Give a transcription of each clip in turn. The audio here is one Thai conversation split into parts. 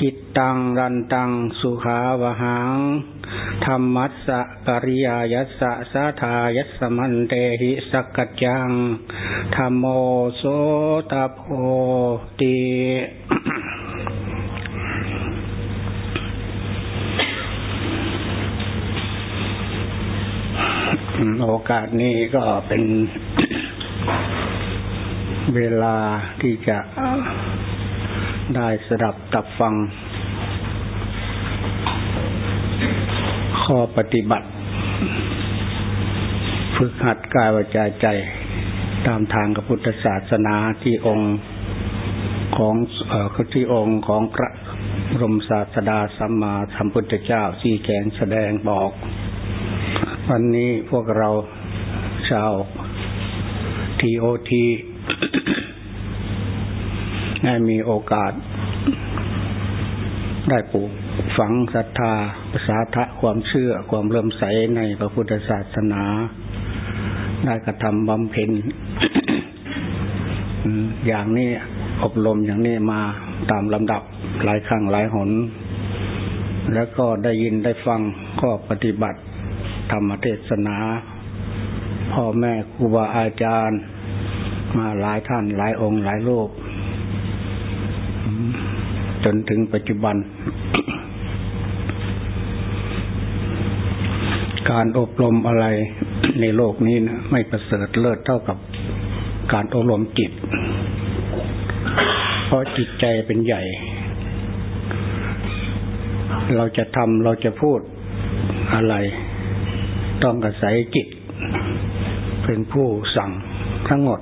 กิตตังรันตังสุขาวหังธรรมัสสะปริยายัสสะสาธายัสมันเตหิสักกัจจังธรรมโมโสตโพติโอกาสนี้ก็เป็นเวลาที่จะ ได้สดับตับฟัง ข้อปฏิบัติ ฝึกหัดกายวาจาใจ ตามทางกับพุทธศาสนาที่องค์ของเอ่อที่องค์ของพระบรมศาสดาสัมมาสัมพุทธเจ้าที่แกงแสดงบอก วันนี้พวกเราชาวทีโอที ได้มีโอกาส ได้ปลูกฝังศรัทธาภาษาทะความเชื่อความเริ่มใสในพระพุทธศาสนา ได้กระทำบำเพ็ญอย่างนี้อบรมอย่างนี้มาตามลำดับหลายครั้งหลายหน แล้วก็ได้ยินได้ฟังข้อปฏิบัติ ธรรมเทศนา พ่อแม่ครูบาอาจารย์ มาหลายท่านหลายองค์หลายโลก จนถึงปัจจุบัน การอบรมอะไรในโลกนี้นะไม่ประเสริฐเลิศเท่ากับการอบรมจิต เพราะจิตใจเป็นใหญ่ เราจะทำเราจะพูดอะไร ต้องอาศัยจิต เป็นผู้สั่งทั้งหมด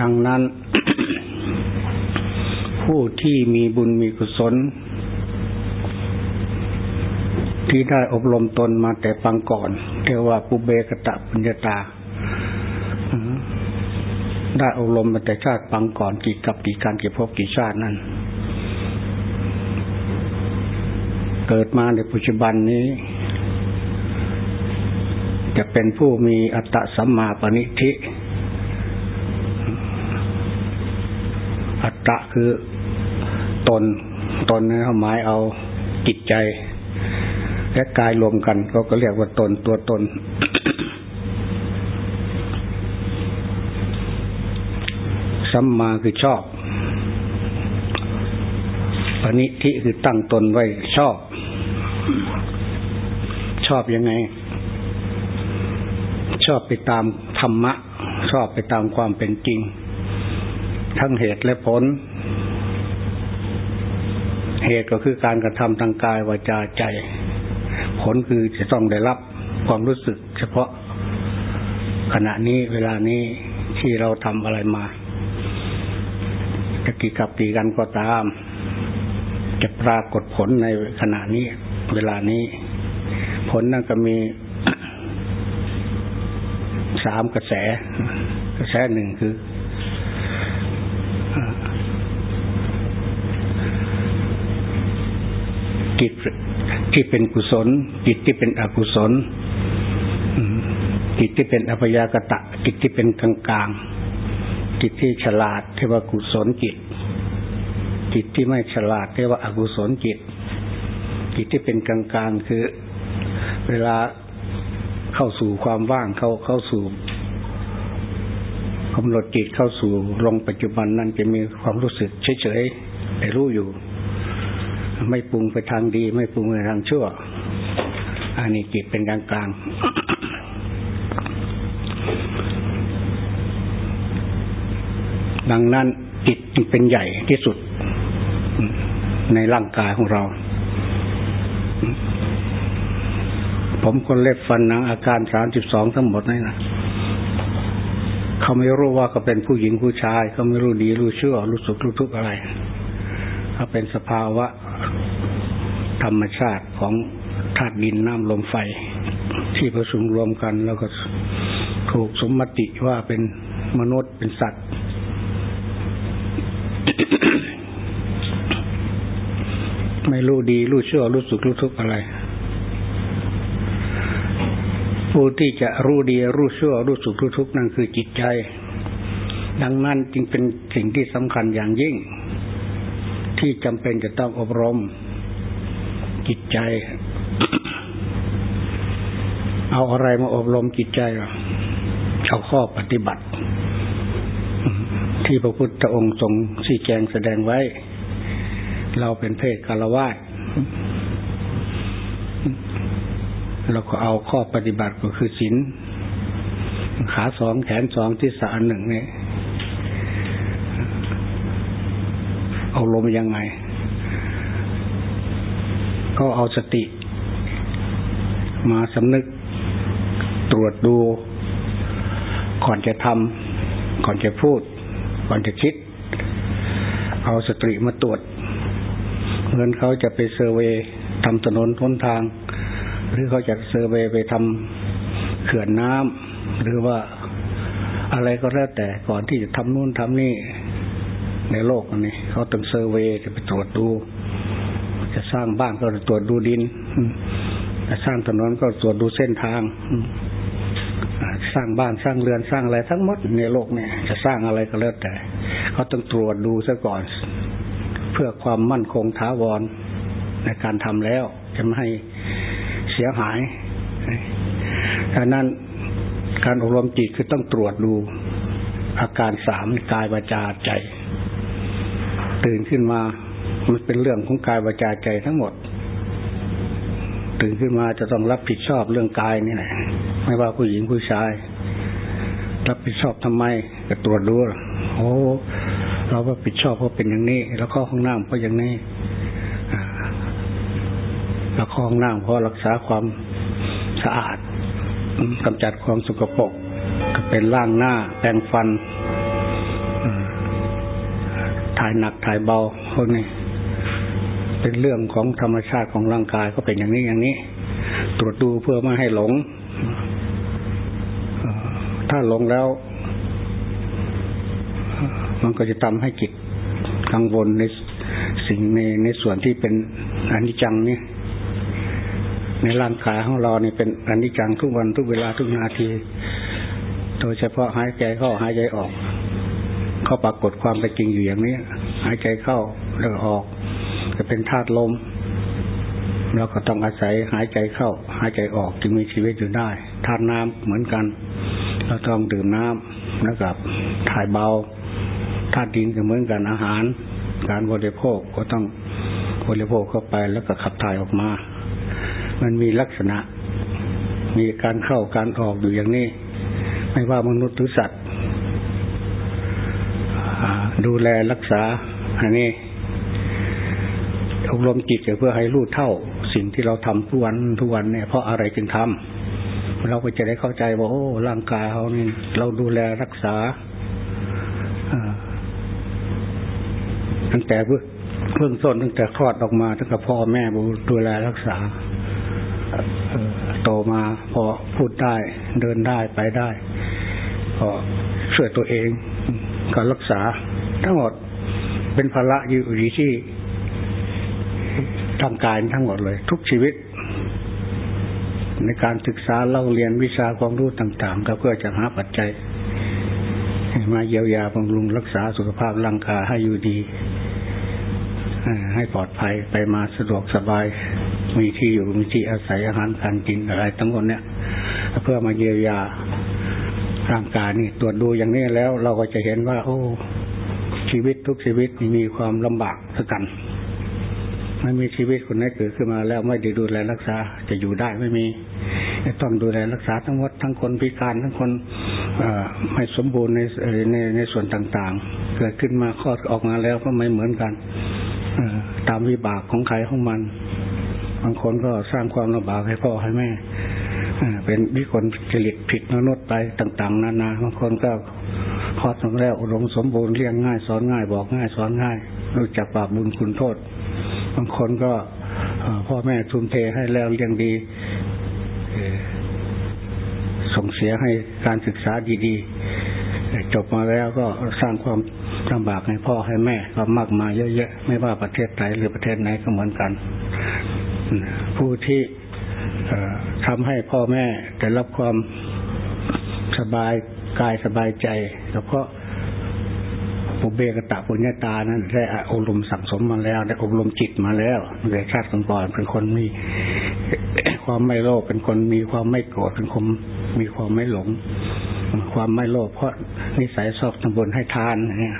ดังนั้น ผู้ที่มีบุญมีกุศล ที่ได้อบรมตนมาแต่ปังก่อนเรียกว่าปุเบกตะปัญญาตา ได้อบรมมาแต่ชาติปังก่อนกี่กับกี่การกี่ภพกี่ชาตินั้น เกิดมาในปัจจุบันนี้ จะเป็นผู้มีอัตตสัมมาปณิธิอัตตะคือ ตน ตนนั้นหมายเอาจิตใจ และกายรวมกันเขาก็เรียกว่าตนตัวตน สัมมาคือชอบปณิทิคือตั้งตนไว้ชอบ ชอบยังไง ชอบไปตามธรรมะ ชอบไปตามความเป็นจริง ทั้งเหตุและผล เหตุก็คือการกระทำทางกายวาจาใจ ผลคือจะต้องได้รับความรู้สึก เฉพาะขณะนี้เวลานี้ที่เราทำอะไรมาจะกี่กับกี่กันก็ตาม จะปรากฏผลในขณะนี้ เวลานี้ ผลนั่นก็มีสามกระแส กระแสหนึ่งคือ จิตที่เป็นกุศล จิตที่เป็นอกุศลจิตที่เป็นอภยากตะ จิตที่เป็นกลางกลางจิตที่ฉลาดเรียกว่ากุศลจิต จิตที่ไม่ฉลาดเรียกว่าอกุศลจิต จิตที่เป็นกลางกลางคือ เวลาเข้าสู่ความว่างเข้าเข้าสู่กำหนดจิตเข้าสู่ลงปัจจุบันนั้นจะมีความรู้สึกเฉยๆแต่รู้อยู่ ไม่ปรุงไปทางดี ไม่ปรุงไปทางชั่ว อันนี้จิตเป็นกลางกลางดังนั้นจิตจึงเป็นใหญ่ที่สุดในร่างกายของเรา ผมคนเล็บฟันหนังอาการสามสิบสองทั้งหมดนี่นะเขาไม่รู้ว่าเขาเป็นผู้หญิงผู้ชาย เขาไม่รู้ดีรู้ชั่วรู้สุขรู้ทุกข์อะไร เขาเป็นสภาวะธรรมชาติของธาตุดินน้ำลมไฟทที่ประชุมรวมกันแล้วก็ถูกสมมติว่าเป็นมนุษย์เป็นสัตว์ ไม่รู้ดี รู้ชั่วรู้สุขรู้ทุกข์อะไร ผู้ที่จะรู้ดี รู้ชั่ว รู้สุขรู้ทุกข์นั่นคือจิตใจ ดังนั้นจึงเป็นสิ่งที่สำคัญอย่างยิ่ง ที่จำเป็นจะต้องอบรมจิตใจ เอาอะไรมาอบรมจิตใจเอาข้อปฏิบัติ ที่พระพุทธองค์ทรงชี้แจงแสดงไว้ เราเป็นเพศคารวะเราก็เอาข้อปฏิบัติก็คือศีลขาสองแขนสองศีรษะหนึ่งนี่ อบรมยังไง ก็เอาสติ มาสำนึกตรวจดู ก่อนจะทำก่อนจะพูด ก่อนจะคิด เอาสติมาตรวจเหมือนเขาจะไป survey ทำถนนหนทาง หรือเขาจะ survey ไปทำเขื่อนน้ำหรือว่าอะไรก็แล้วแต่ก่อนที่จะทำนู่นทำนี่ ในโลกนี้เขาต้อง survey จะไปตรวจดู จะสร้างบ้านก็ตรวจดูดินจะสร้างถนนก็ตรวจดูเส้นทางสร้างบ้านสร้างเรือนสร้างอะไรทั้งหมดในโลกเนี่ย จะสร้างอะไรก็แล้วแต่เขาต้องตรวจดูซะก่อน เพื่อความมั่นคงถาวรในการทำแล้ว จะไม่ให้เสียหายดังนั้นการอบรมจิตคือต้องตรวจดูอาการสามกายวาจาใจ ตื่นขึ้นมามันเป็นเรื่องของกายวาจาใจทั้งหมด ตื่นขึ้นมาจะต้องรับผิดชอบเรื่องกายนี่แหละไม่ว่าผู้หญิงผู้ชาย รับผิดชอบทำไมก็ตรวจดูโอ้เรารับผิดชอบเพราะเป็นอย่างนี้ แล้วข้อห้องน้ำเพราะอย่างนี้แล้วข้อห้องน้ำเพราะรักษาความสะอาดกำจัดความสกปรกก็เป็นล่างหน้าแปรงฟัน ถ่ายหนักถ่ายเบาพวกนี้เป็นเรื่องของธรรมชาติของร่างกายก็เป็นอย่างนี้อย่างนี้ ตรวจดูเพื่อไม่ให้หลง ถ้าหลงแล้ว มันก็จะทำให้จิตกังวลในสิ่งในในส่วนที่เป็นอนิจจังนี่ในร่างกายของเราเนี่เป็นอนิจจังทุกวันทุกเวลาทุกนาที โดยเฉพาะหายใจเข้าหายใจออก เขาปรากฏความเป็นจริงอยู่อย่างนี้หายใจเข้าแล้วออกจะเป็นธาตุลมเราก็ต้องอาศัยหายใจเข้า หายใจออกจึงมีชีวิตอยู่ได้ธาตุน้ำเหมือนกัน เราต้องดื่มน้ำนะครับถ่ายเบาธาตุดินก็เหมือนกันอาหาร การบริโภคก็ต้องบริโภคเข้าไปแล้วก็ขับถ่ายออกมา มันมีลักษณะ มีการเข้าการออกอยู่อย่างนี้ ไม่ว่ามนุษย์หรือสัตว์ ดูแลรักษา อันนี้อบรมจิตเพื่อให้รู้เท่า สิ่งที่เราทำทุกวันทุกวันเนี่ยเพราะอะไรจึงทำเราก็จะได้เข้าใจว่าโอ้ร่างกายเขานี่เราดูแลรักษาตั้งแต่เพิ่งต้นตั้งแต่คลอดออกมาตั้งแต่พ่อแม่ดูแลรักษาโตมาพอพูดได้เดินได้ไปได้พอช่วยตัวเองการรักษา ทั้งหมดเป็นภาระอยู่ที่ทางกายทั้งหมดเลย ทุกชีวิต ในการศึกษาเล่าเรียนวิชาความรู้ต่างๆ ก็เพื่อจะหาปัจจัยมาเยียวยาบำรุงรักษาสุขภาพร่างกายให้อยู่ดีให้ปลอดภัยไปมาสะดวกสบาย มีที่อยู่มีที่อาศัยอาหารการกินอะไรทั้งหมดเนี่ยเพื่อมาเยียวยาร่างกายนี่ตรวจดูอย่างนี้แล้ว เราก็จะเห็นว่า โอ้ ชีวิตทุกชีวิตมีความลำบากสักันไม่มีชีวิตคนไหนเกิดขึ้นมาแล้วไม่ได้ดูแลรักษาจะอยู่ได้ไม่มีต้องดูแลรักษาทั้งหมดทั้งคนพิการทั้งคนไม่สมบูรณ์ในในในส่วนต่างๆ เกิดขึ้นมาคลอดออกมาแล้วก็ไม่เหมือนกันตามวิบากของใครของมัน บางคนก็สร้างความลำบากให้พ่อให้แม่เป็นวิกลจริตผิดมนุษย์ไปต่าง ๆ นานาบางคนก็ คลอดมาแล้วอุดมสมบูรณ์เลี้ยงง่าย สอนง่าย บอกง่าย สอนง่ายรู้จักบาปบุญคุณโทษ บางคนก็พ่อแม่ทุ่มเทให้แล้วเลี้ยงดีส่งเสียให้การศึกษาดีๆ จบมาแล้วก็สร้างความลำบากให้พ่อให้แม่ก็มากมายเยอะแยะไม่ว่าประเทศไทยหรือประเทศไหนก็เหมือนกัน ผู้ที่ทำให้พ่อแม่ได้รับความสบาย กายสบายใจ แล้วก็ปุเบกตะปุญญาตานั้นได้อบรมสั่งสมมาแล้ว ได้อบรมจิตมาแล้วในชาติก่อนเป็นคนมีความไม่โลภเป็นคนมีความไม่โกรธเป็นคนมีความไม่หลง ความไม่โลภเพราะนิสัยชอบทำบุญให้ทานเนี่ย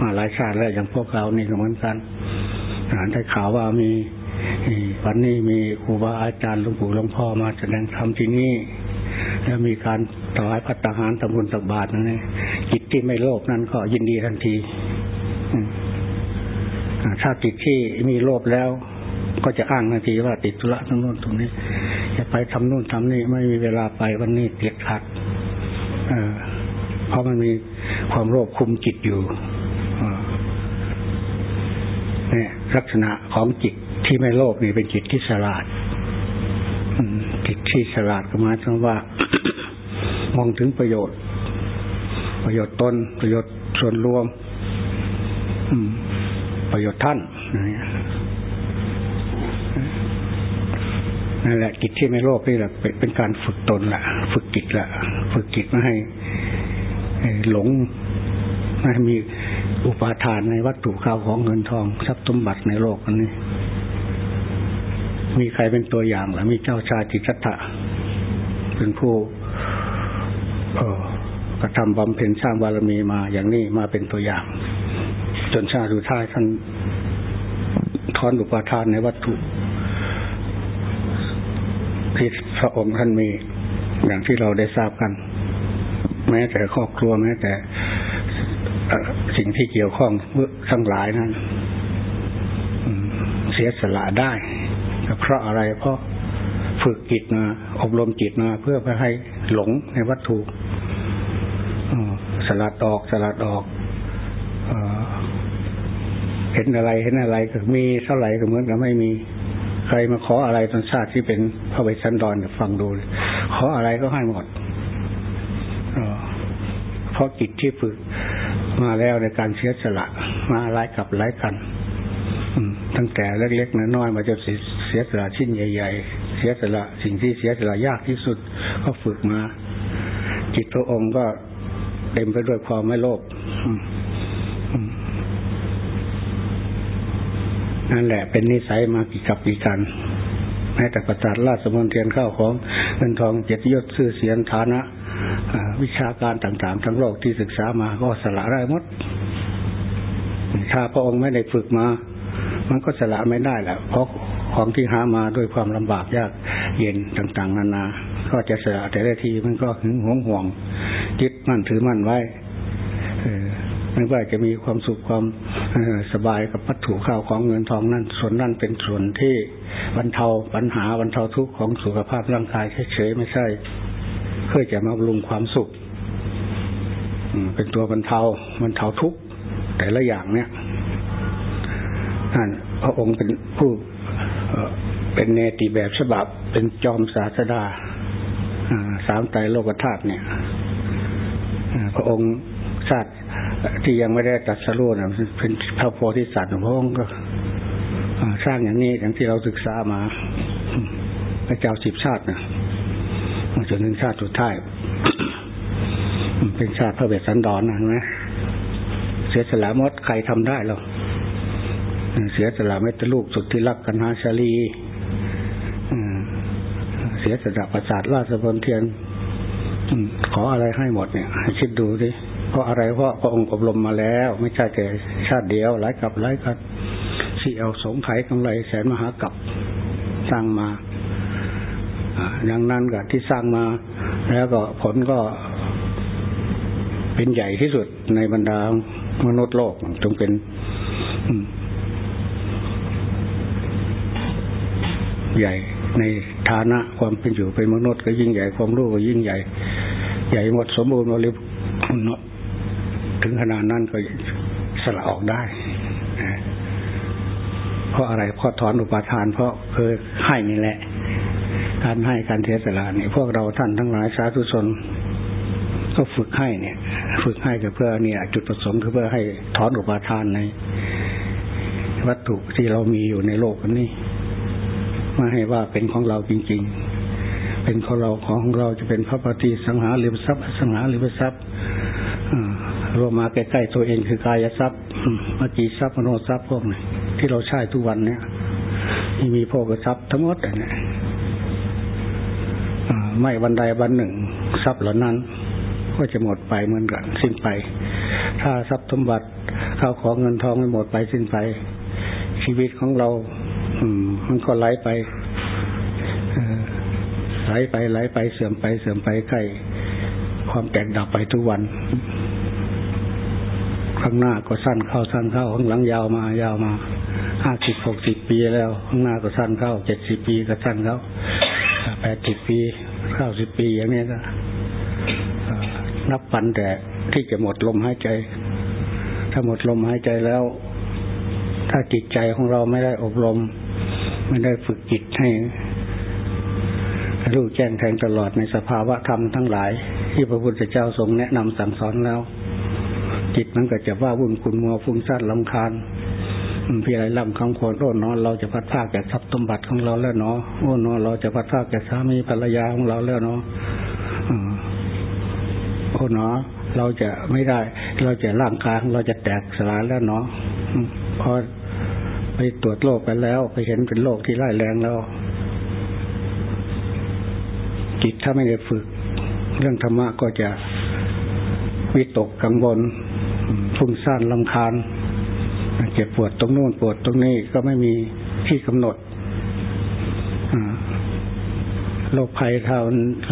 มาหลายชาติแล้วอย่างพวกเรานี่เหมือนกันได้ข่าวว่ามีวันนี้มีครูบาอาจารย์หลวงปู่หลวงพ่อมาแสดงธรรมที่นี่ แล้วมีการถวายพัฒหารทำบุญตักบาตรนั่นเองจิตที่ไม่โลภนั้นก็ยินดีทันทีถ้าจิตที่มีโลภแล้ว ก็จะอ้างทันทีว่าติดธุระทั้งนู้นตรงนี้ จะไปทำนู่นทำนี่ไม่มีเวลาไปวันนี้เตียดขัดเพราะมันมีความโลภคุมจิตอยู่เนี่ยลักษณะของจิตที่ไม่โลภนี่เป็นจิตที่ฉลาดจิตที่ฉลาดก็หมายถึงว่า มองถึงประโยชน์ ประโยชน์ตนประโยชน์ส่วนรวมประโยชน์ท่านนั่นแหละจิตที่ไม่โลภนี่แหละเป็นการฝึกตนละฝึกจิตละฝึกจิตไม่ให้หลงไม่ให้มีอุปาทานในวัตถุข้าวของเงินทองทรัพย์สมบัติในโลกอันนี้ มีใครเป็นตัวอย่างหรือมีเจ้าชายจิตตะเป็นผู้ กระทำบำเพ็ญสร้างบารมีมาอย่างนี้มาเป็นตัวอย่าง จนชาติสุดท้ายท่านทอนอุปทานในวัตถุที่พระองค์ท่านมีอย่างที่เราได้ทราบกัน แม้แต่ครอบครัวแม้แต่สิ่งที่เกี่ยวข้องทั้งหลายนั้นเสียสละได้เพราะอะไรเพราะ ฝึกจิตมาอบรมจิตมาเพื่อไปให้หลงในวัตถุสลัดออกสลัดออกเห็นอะไรเห็นอะไรก็มีเท่าไหร่ก็เหมือนกับไม่มีใครมาขออะไรตอนชาติที่เป็นพระเวสสันดรฟังดูขออะไรก็ให้หมดเพราะจิตที่ฝึกมาแล้วในการเสียสละมาไล่กับไล่กันตั้งแต่เล็กๆน้อยๆมาจนเสียสละชิ้นใหญ่ ๆ สียสละ สิ่งที่เสียสละยากที่สุดก็ฝึกมา จิตพระองค์ก็เต็มไปด้วยความไม่โลภนั่นแหละเป็นนิสัยมากี่กับกี่กันแม้แต่ประสาทราชมนเทียนข้าวของเงินทองเจ็ดยศชื่อเสียงฐานะวิชาการต่างๆ ทั้งโลกที่ศึกษามาก็สละได้หมด ถ้าพระองค์ไม่ได้ฝึกมา มันก็สละไม่ได้แหละเพราะ ของที่หามาด้วยความลำบากยากเย็นต่าง ๆ นานา ก็จะเสละแต่ละทีมันก็หึงหวงห่วงยึดมั่นถือมั่นไว้ไม่ว่าจะมีความสุขความสบายกับวัตถุข้าวของเงินทองนั่นส่วนนั่นเป็นส่วนที่บรรเทาปัญหาบรรเทาทุกข์ของสุขภาพร่างกายเฉยๆไม่ใช่เพื่อจะมาบำรุงความสุขเป็นตัวบรรเทาบรรเทาทุกข์แต่ละอย่างเนี้ยท่านพระองค์เป็นผู้ เป็นเนติแบบฉบับ เป็นจอมศาสดาสามไตรโลกธาตุเนี่ยพระองค์ชาติที่ยังไม่ได้ตัดสรุปนะเป็นพระโพธิสัตว์พระองค์ก็สร้างอย่างนี้อย่างที่เราศึกษามาพระเจ้าสิบชาตินะจนถึงชาติสุดท้ายเป็นชาติพระเวสสันดรนะไหมเสียสละมดใครทำได้หรอ เสียสละเมตลูกสุดที่รักกันหาชาลีเสียสละประสาทราชพลเทียนขออะไรให้หมดเนี่ยคิดดูดิเพราะอะไรเพราะพระองค์อบรมมาแล้ว ไม่ใช่แต่ชาติเดียวหลายกับหลายกับสี่เอาสงไขกำไรแสนมหากับสร้างมาอย่างนั้นกับที่สร้างมา แล้วก็ผลก็เป็นใหญ่ที่สุดในบรรดามนุษย์โลกจงเป็น ใหญ่ในฐานะความเป็นอยู่เป็นมนุษย์ก็ยิ่งใหญ่ความรู้ก็ยิ่งใหญ่ ใหญ่หมดสมบูรณ์บริบูรณ์ถึงขนาดนั้นก็สละออกได้เพราะอะไรเพราะถอนอุปาทาน เพราะเคยให้นี่แหละ การให้การเทศนาเนี่ยพวกเราท่านทั้งหลายสาธุชนก็ฝึกให้เนี่ย ฝึกให้ก็เพื่อเนี่ย จุดประสงค์คือเพื่อให้ถอนอุปาทานในวัตถุที่เรามีอยู่ในโลกนี้ มาให้ว่าเป็นของเราจริง ๆ เป็นของเราของเราจะเป็นพระปฏิสังหาริมทรัพย์สังหาริมทรัพย์รวมมาใกล้ๆตัวเองคือกายทรัพย์มจีทรัพย์มโนทรัพย์พวกนี้ที่เราใช้ทุกวันเนี่ยที่มีพวกทรัพย์ทั้งหมดเนี่ยไม่วันใดวันหนึ่ง ทรัพย์เหล่านั้น ก็จะหมดไปเหมือนกันสิ้นไป ถ้าทรัพย์สมบัติข้าวของเงินทองไม่หมดไปสิ้นไป ชีวิตของเรา มันก็ไหลไปไหลไปไหลไปเสื่อมไปเสื่อมไปใกล้ความแตกดับไปทุกวัน ข้างหน้าก็สั้นเข้าสั้นเข้าข้างหลังยาวมายาวมาห้าสิบหกสิบปีแล้ว ข้างหน้าก็สั้นเข้าเจ็ดสิบปีก็สั้นเข้าแปดสิบปีเก้าสิบปีอย่างนี้ก็นับปันแต่ที่จะหมดลมหายใจ ถ้าหมดลมหายใจแล้ว ถ้าจิตใจของเราไม่ได้อบรม ไม่ได้ฝึกจิตให้รู้แจ้งแทงตลอดในสภาวะธรรมทั้งหลาย ที่พระพุทธเจ้าทรงแนะนำสั่งสอนแล้ว จิตมันก็จะว่าวุ่นคุณมัวฟุ้งซ่านลำคาญพี่ไรล่ำคำควรโอ้นอนเราจะพัดภาคจากทรัพย์สมบัติของเราแล้วเนาะโอ้นอนเราจะพัดภาคจากสามีภรรยาของเราแล้วเนาะโอ้เนาะเราจะไม่ได้ เราจะร่างกายเราจะแตกสลายแล้วเนาะพอ ตรวจโรคไปแล้ว ไปเห็นเป็นโรคที่ร้ายแรงแล้ว จิตถ้าไม่ได้ฝึก เรื่องธรรมะก็จะวิตกกังวลฟุ้งซ่านลำคาญเจ็บปวดตรงโน้นปวดตรงนี้ก็ไม่มีที่กำหนดโรคภัยถ้า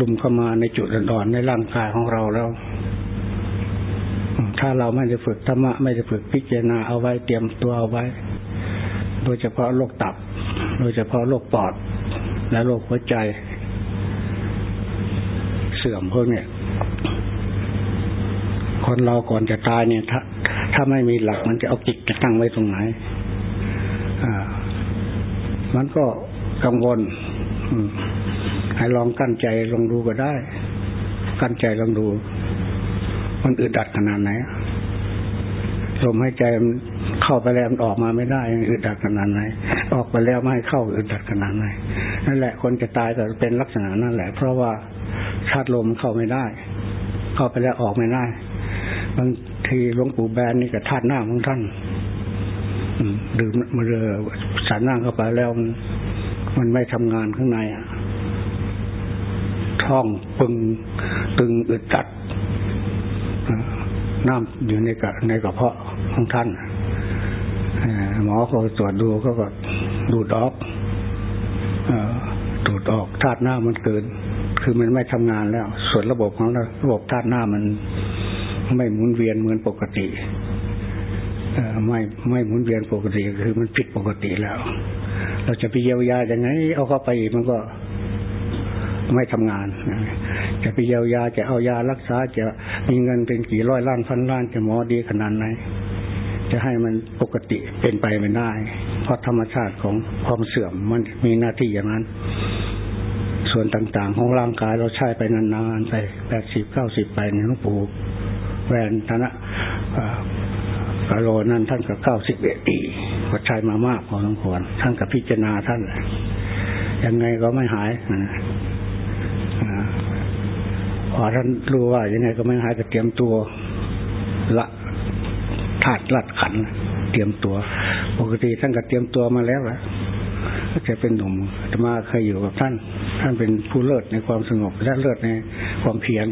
ลุมเข้ามาในจุดอ่อนในร่างกายของเราแล้ว ถ้าเราไม่ได้ฝึกธรรมะไม่ได้ฝึกพิจารณาเอาไว้เตรียมตัวเอาไว้ โดยเฉพาะโรคตับ โดยเฉพาะโรคปอด และโรคหัวใจ เสื่อมพวกนี้คนเราก่อนจะตายเนี่ยถ้าถ้าไม่มีหลักมันจะเอาจิตจะตั้งไว้ตรงไหน อ่า มันก็กังวลให้ลองกั้นใจลองดูก็ได้ กั้นใจลองดู มันอึดอัดขนาดไหนลมหายใจมัน เข้าไปแล้วมันออกมาไม่ได้อึดอัดขนาดไหนออกไปแล้วไม่ให้เข้าอึดอัดขนาดไหนนั่นแหละคนจะตายก็เป็นลักษณะนั่นแหละ เพราะว่าชาติลมเข้าไม่ได้ เข้าไปแล้วออกไม่ได้บางทีหลวงปู่แบนนี่กับธาตุหน้าของท่านดื่มมาเรือสารนั่งเข้าไปแล้วมันมันไม่ทำงานข้างในอะท้องปึงตึงอึดตัดน้ำอยู่ในกระในกระเพาะของท่าน หมอเขาตรวจดูเขาก็ดูดออกดูดออกธาตุหน้ามันเกิน คือมันไม่ทำงานแล้ว ส่วนระบบของเราระบบธาตุหน้ามัน ไม่หมุนเวียนเหมือนปกติไม่ไม่หมุนเวียนปกติคือมันผิดปกติแล้ว เราจะไปเยียวยาอย่างไงเอาเข้าไปมันก็ไม่ทำงาน จะไปเยียวยาจะเอายารักษาจะมีเงินเป็นกี่ร้อยล้านพันล้านจะหมอดีขนาดไหน จะให้มันปกติเป็นไปไม่ได้ เพราะธรรมชาติของความเสื่อมมันมีหน้าที่อย่างนั้น ส่วนต่างๆ ของร่างกายเราใช้ไปนานๆไปแปดสิบเก้าสิบไปเนี่ยหลวงปู่แวนธนะกะโลนั้นท่านก็เก้าสิบเอ็ดปีก็ใช้มามากพอสมควรท่านกับพิจารณาท่านยังไงก็ไม่หายพอท่านรู้ว่ายังไงก็ไม่หายก็เตรียมตัวละ ธาตุลัดขัน เตรียมตัว ปกติท่านก็เตรียมตัวมาแล้วแหละจะเป็นหนุ่มธรรมาเคยอยู่กับท่าน ท่านเป็นผู้เลิศในความสงบและเลิศในความเพียร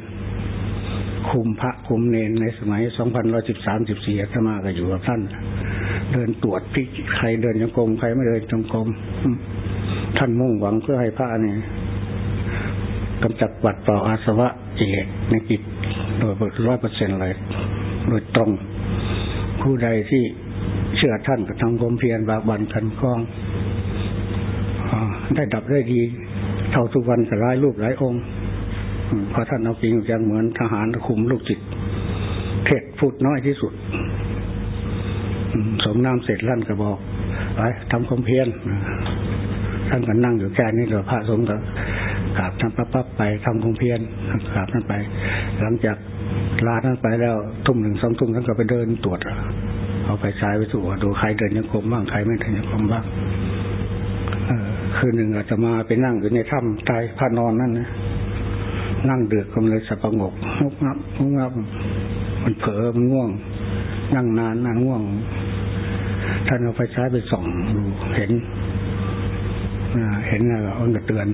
คุมพระคุมเนนในสมัยสองพันร้อยสิบสามสิบสี่ธรรมาก็อยู่กับท่าน เดินตรวจพิใครเดินจงกรมใครไม่เดินจงกรมท่านมุ่งหวังเพื่อให้พระเนี่ยกำจัดปัดเป่าอาสวะเอกในจิตโดยร้อยเปอร์เซ็นต์เลย โดยตรง ผู้ใดที่เชื่อท่านก็ทำความเพียรบากบันคันคล้องได้ดับได้ดี เท่าทุกวันกับหลายรูปหลายองค์เพราะท่านเอาจริงจังเหมือนทหารคุมลูกจิตเทศพูดน้อยที่สุดสมน้ำเสร็จลั่นก็บอกไปทำความเพียรท่านก็นั่งอยู่แค่นี้เดี๋ยวพระสงฆ์ก็กราบท่านปั๊บไปทำคงเพียนกราบท่านไป หลังจาก ลาท่านไปแล้วทุ่มหนึ่งสองทุ่มท่านก็ไปเดินตรวจ เอาไปใช้ไปตรวจดูใครเดินยังคมบ้างใครไม่เดินยังคมบ้างคืนหนึ่งอาจจะมาไปนั่งอยู่ในถ้ำใต้พานอนนั่นนะนั่งเดือดก็เลยสะปงกงุบงับงุบงับ มันเผลอมันง่วง นั่งนานนั่งง่วง ท่านเอาไฟฉายไปส่องดูเห็นเห็นแล้วอนก็เตือน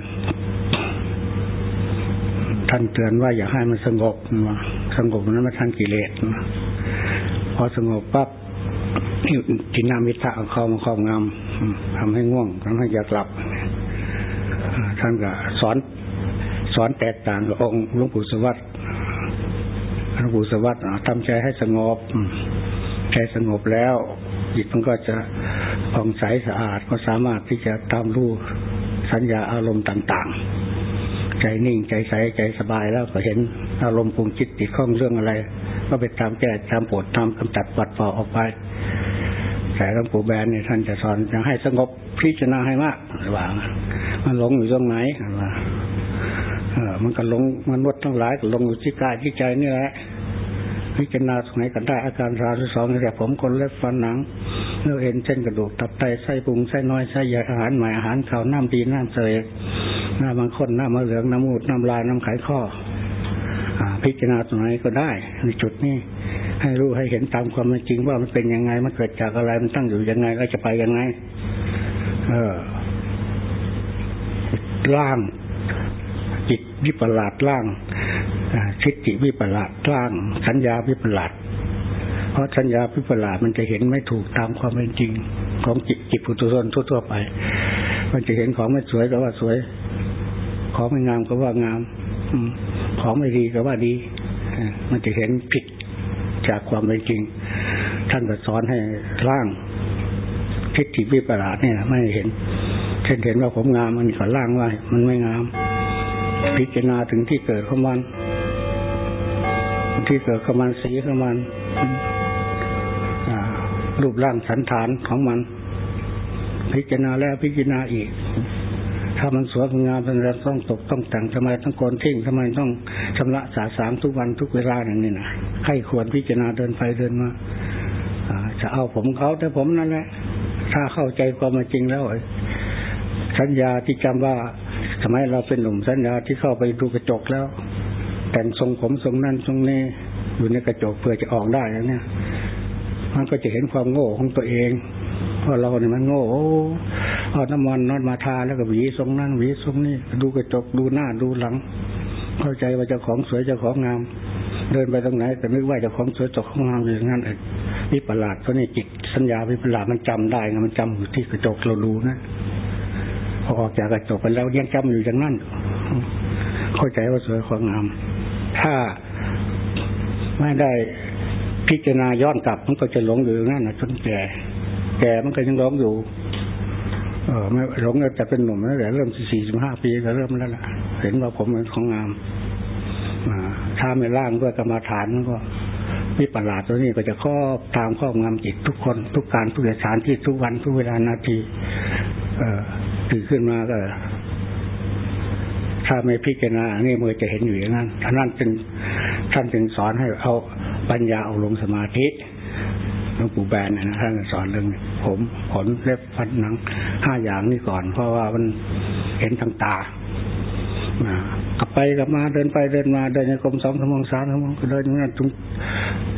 ท่านเตือนว่าอย่าให้มันสงบนะ สงบนั้นมาทันกิเลสพอสงบปั๊บจินามิตะเอาเข้ามาครอบงำทำให้ง่วงทำให้อยากหลับท่านก็สอน สอนแตกต่างกับองค์หลวงปู่สวัสดิ์หลวงปู่สวัสดิ์ทำใจให้สงบใจสงบแล้วจิตมันก็จะผ่องใสสะอาดก็สามารถที่จะตามรู้สัญญาอารมณ์ต่าง ๆ ใจนิ่งใจใสใจสบายแล้วก็เห็น อารมณ์ปรุงจิตติดข้องเรื่องอะไร ก็ไปตามแก้ตามปวดตามกำจัดปัดเป่าออกไป แต่หลวงปู่แบนเนี่ยท่านจะสอนจะให้สงบพิจารณาให้มากระหว่ามันหลงอยู่ตรงไหนว่าเออมันก็หลงมันวดทั้งหลายก็หลงอยู่ที่กายที่ใจนี่แหละพิจารณาตรงไหนกันได้อาการสาสิสองแต่ผมคนเล็บฟันหนังเนื้อเอ็นเส้นกระดูกตับไตไส้ปุงไส้น้อยไส้ใหญ่อาหารใหม่อาหารเขาวน้ำดีน้ำเสยน้ำบางคนน้ำมะเหลืองน้ำมูดน้ำลายน้ำไขข้อ พิจารณาตรงไหนก็ได้ในจุดนี้ให้รู้ให้เห็นตามความเป็นจริงว่ามันเป็นยังไง มันเกิดจากอะไรมันตั้งอยู่ยังไงก็จะไปยังไง เออล่างจิตวิปลาสล่างชิดจิวิปลาสล่าง สัญญาวิปลาสเพราะสัญญาวิปลาสมันจะเห็นไม่ถูกตามความเป็นจริง ของจิตจิตปุถุชนทั่วๆไป มันจะเห็นของไม่สวยก็ว่าสวย ของไม่งามก็ว่างาม ของไม่ดีก็ว่าดี มันจะเห็นผิดจากความเป็นจริง ท่านก็สอนให้ร่างทิฏฐิวิปลาสเนี่ยไม่เห็น เช่นเห็นว่าผมงามมันก็ล่างว่ามันไม่งาม พิจารณาถึงที่เกิดของมัน ที่เกิดของมันสีของมันรูปร่างสันฐานของมัน พิจารณาแล้วพิจารณาอีก ถ้ามันสวยงามเป็นเราต้องตกต้องแต่งทำไมต้องโกนทิ้งทำไมต้องชำระสาสางทุกวันทุกเวลาอย่างนี้นะใครควรพิจารณาเดินไปเดินมาจะเอาผมเขาแต่ผมนั่นแหละถ้าเข้าใจความจริงแล้วสัญญาที่จำว่าสมัยเราเป็นหนุ่มสัญญาที่เข้าไปดูกระจกแล้ว แต่งทรงผมทรงนั้นทรงนี้อยู่ในกระจกเพื่อจะออกได้แล้วเนี่ยมันก็จะเห็นความโง่ของตัวเองเพราะเราเนี่ยมันโง่ เอาน้ำมันนอนมาทาแล้วก็หวีทรงนั้นหวีทรงนี้ดูกระจกดูหน้าดูหลัง เข้าใจว่าเจ้าของสวยเจ้าของงาม เดินไปตรงไหนแต่ไม่ว่าเจ้าของสวยเจ้าของงามอย่างนั้นเองวิปลาสเพราะนี่จิตสัญญาวิปลาสมันจำได้นะมันจำอยู่ที่กระจกเราดูนะพอออกจากกระจกไปแล้วยังจำอยู่อย่างนั้นเข้าใจว่าสวยของงาม ถ้าไม่ได้พิจารณาย้อนกลับมันก็จะหลงอยู่นั่นนะจนแก่ แก่มันก็ยังหลงอยู่ เออไม่หลงแต่เป็นหนุ่มแล้วแต่เริ่มสี่สิบห้าปีก็เริ่มแล้วล่ะเห็นว่าผมเป็นของงามถ้าไม่ล่างด้วยกรรมาฐานมันก็วิปลาสตัวนี้ก็จะครอบตามครอบงำจิตทุกคน ทุกการทุกสถานที่ทุกวันทุกเวลานาที เออตื่นขึ้นมาก็ถ้าไม่พิจารณานี่มือจะเห็นอยู่อย่างนั้นท่านนั้นจึงท่านจึงสอนให้เอาปัญญาเอาลงสมาธิ หลวงปู่แบนนะท่านสอนเรื่องผมขนเล็บฟันหนังห้าอย่างนี้ก่อน เพราะว่ามันเห็นทางตากลับไปกลับมาเดินไปเดินมาเดินในกรมสองชั่วโมงสามชั่วโมงก็เดินอย่างนั้นถึง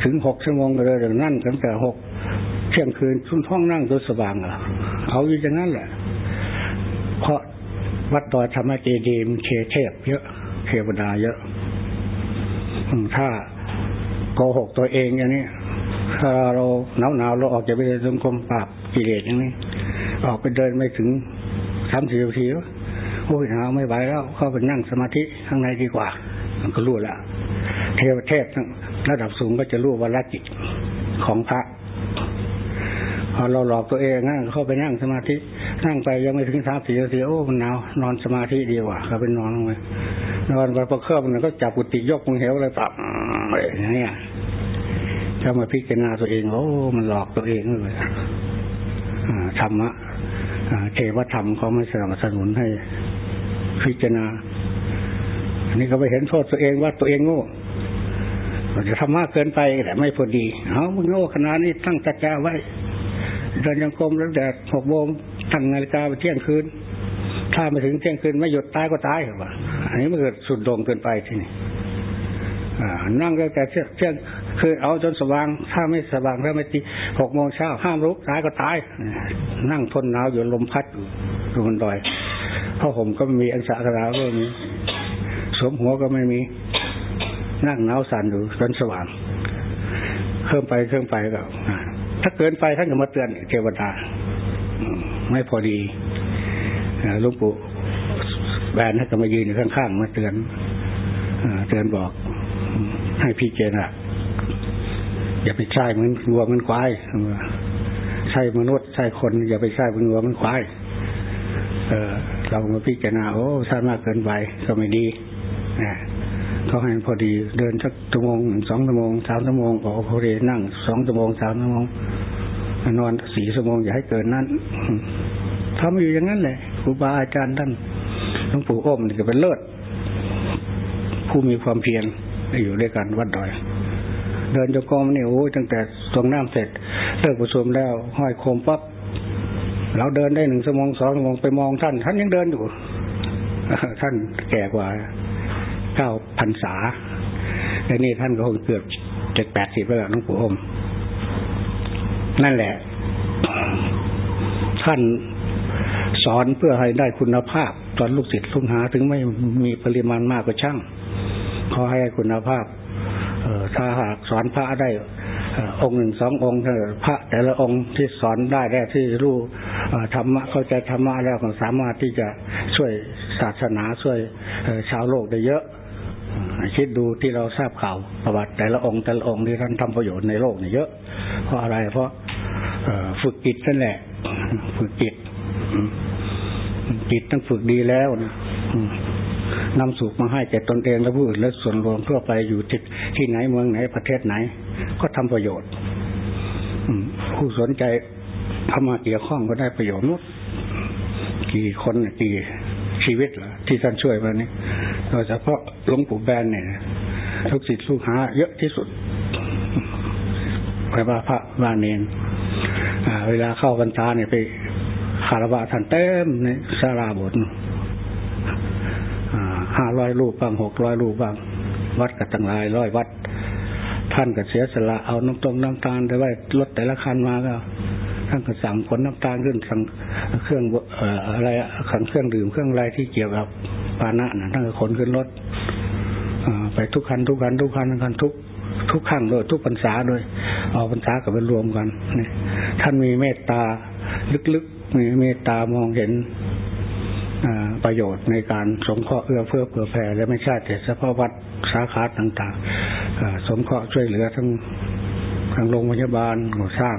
ถึงหกชั่วโมงก็เดินอย่างนั้นตั้งแต่หกเที่ยงคืนทุ่นท้องนั่งตัวสว่างอะเอาอยู่อย่างนั้นแหละ เพราะวัดดอยธรรมเจดีมเคเทพเยอะเทวดาเยอะถ้าโกหกตัวเองอย่างนี้ เราหนาวหนาวเราออกจากไปเดินจงกรมปราบกิเลสอย่างนี้ ออกไปเดินไม่ถึงสามสี่นาทีโอ้ยหนาวไม่ไหวแล้วเข้าไปนั่งสมาธิข้างในดีกว่า มันก็รู้ละเทวเทพระดับสูงก็จะรู้ว่าละจิตของพระพอเราหลอกตัวเองนั่งเข้าไปนั่งสมาธินั่งไปยังไม่ถึงสามสี่นาทีโอ้มันหนาวนอนสมาธิดีกว่าก็เป็นนอนลงไปนอนไปพอเครื่องมันก็จับกุฏิยกมือเหวอะไรปรับอย่างนี้ ถ้ามาพิจารณาตัวเองโอ้มันหลอกตัวเองเลยธรรมะเทวธรรมเขาไม่สนับสนุนให้พิจารณาอันี่ก็ไปเห็นโทษตัวเองว่าตัวเองโง่จะทำมากเกินไปแต่ไม่พอดีเอามึงโง่ขนาดนี้ตั้งตะแกไว้เดินยังกรมแล้วแดดหกโมงตั้งนาฬิกาไปเที่ยงคืน ถ้าไม่ถึงเที่ยงคืนไม่หยุดตายก็ตายเหรอวะอันนี้มันเกิดสุดโด่งเกินไปที่นี่ นั่งก็แต่เที่ยงคือเอาจนสว่าง ถ้าไม่สว่างถ้าไม่ตีหกโมงเช้าห้ามลุกตายก็ตาย นั่งทนหนาวอยู่ลมพัดอยู่บนดอยผ้าห่มก็ไม่มีอันสะกราก็ไม่มีสวมหัวก็ไม่มี นั่งหนาวสั่นอยู่จนสว่างเครื่องไปเครื่องไปก็ถ้าเกินไปท่านก็มาเตือนเทวดาไม่พอดีลวงปู่แบนท่านก็มายืนอยู่ข้างๆมาเตือนเตือนบอก ให้พี่เจนะอย่าไปใช่เหมือนวัวเหมือนควายใช่มนุษย์ใช่คน อย่าไปใช่เหมือนวัวเหมือนควายเออเรามาพิจารณาโอ้ท่านมากเกินไปก็ไม่ดีนะเขาให้พอดีเดินสักชั่วโมงสองชั่วโมงสามชั่วโมงออพอดีนั่งสองชั่วโมงสามชั่วโมงนอนสี่ชั่วโมงอย่าให้เกินนั้นทำอยู่อย่างนั้นแหละครูบาอาจารย์ท่านหลวงปู่อ้อมนี่ก็เป็นเลิศผู้มีความเพียร อยู่ด้วยกันวัดดอย เดินจงกรมนี่โอ้ยตั้งแต่ตรงน้ำเสร็จเลิกประชุมแล้วห้อยโคมปั๊บเราเดินได้หนึ่งชั่วโมงสองชั่วโมงไปมองท่าน ท่านยังเดินอยู่ท่านแก่กว่าเก้าพันษาแต่นี่ท่านก็คงเกือบเจ็ดแปดสิบแล้วน้องปู่อม นั่นแหละ ท่านสอนเพื่อให้ได้คุณภาพ ตอนลูกศิษย์ลูกหาถึงไม่มีปริมาณมากก็ช่าง ขอให้คุณภาพถ้าหากสอนพระได้องค์หนึ่งสององค์พระแต่ละองค์ที่สอนได้ได้ที่รู้ธรรมะเข้าใจธรรมะแล้วก็สามารถที่จะช่วยศาสนาช่วยชาวโลกได้เยอะ คิดดูที่เราทราบข่าวประวัติแต่ละองค์แต่ละองค์ที่ท่านทำประโยชน์ในโลกนี่เยอะ เพราะอะไรเพราะฝึกจิตนั่นแหละ ฝึกจิตจิตต้องฝึกดีแล้วนะ นำสุขมาให้แก่ตนเองและผู้อื่นและส่วนรวมทั่วไปอยู่ที่ที่ไหนเมืองไหนประเทศไหน ก็ทำประโยชน์ผู้สนใจเข้ามาเกี่ยวข้องก็ได้ประโยชน์หมดกี่คนกี่ชีวิตเหรอที่ท่านช่วยมานี้โดยเฉพาะหลวงปู่แบนเนี่ยทุกสิทธิ์ลูกหาเยอะที่สุดพระพระวาเนนเวลาเข้าบรรษาเนี่ยไปคารวะท่านเต็มในสาราบท ห้าร้อยรูปบางหกร้อยรูปบาง วัดกับตั้งหลายร้อยวัด ท่านก็เสียสละเอาน้ำตรงน้ำตาลได้ไว้รถแต่ละคันมาก็ท่านก็สั่งขนน้ำตาลขึ้นสั่งเครื่องอะไรขังเครื่องดื่มเครื่องอะไรที่เกี่ยวกับปานะนะท่านก็ขนขึ้นรถไปทุกคันทุกคันทุกคันคันทุกทุกขั้งโดยทุกพรรษาโดยเอาพรรษากับไปรวมกันนี่ท่านมีเมตตาลึกๆมีเมตตามองเห็น ประโยชน์ในการสงเคราะห์เอื้อเฟื้อเผื่อแผ่และไม่ใช่แต่เฉพาะวัดสาขาต่างๆสงเคราะห์ช่วยเหลือทั้งทางโรงพยาบาลก่อสร้าง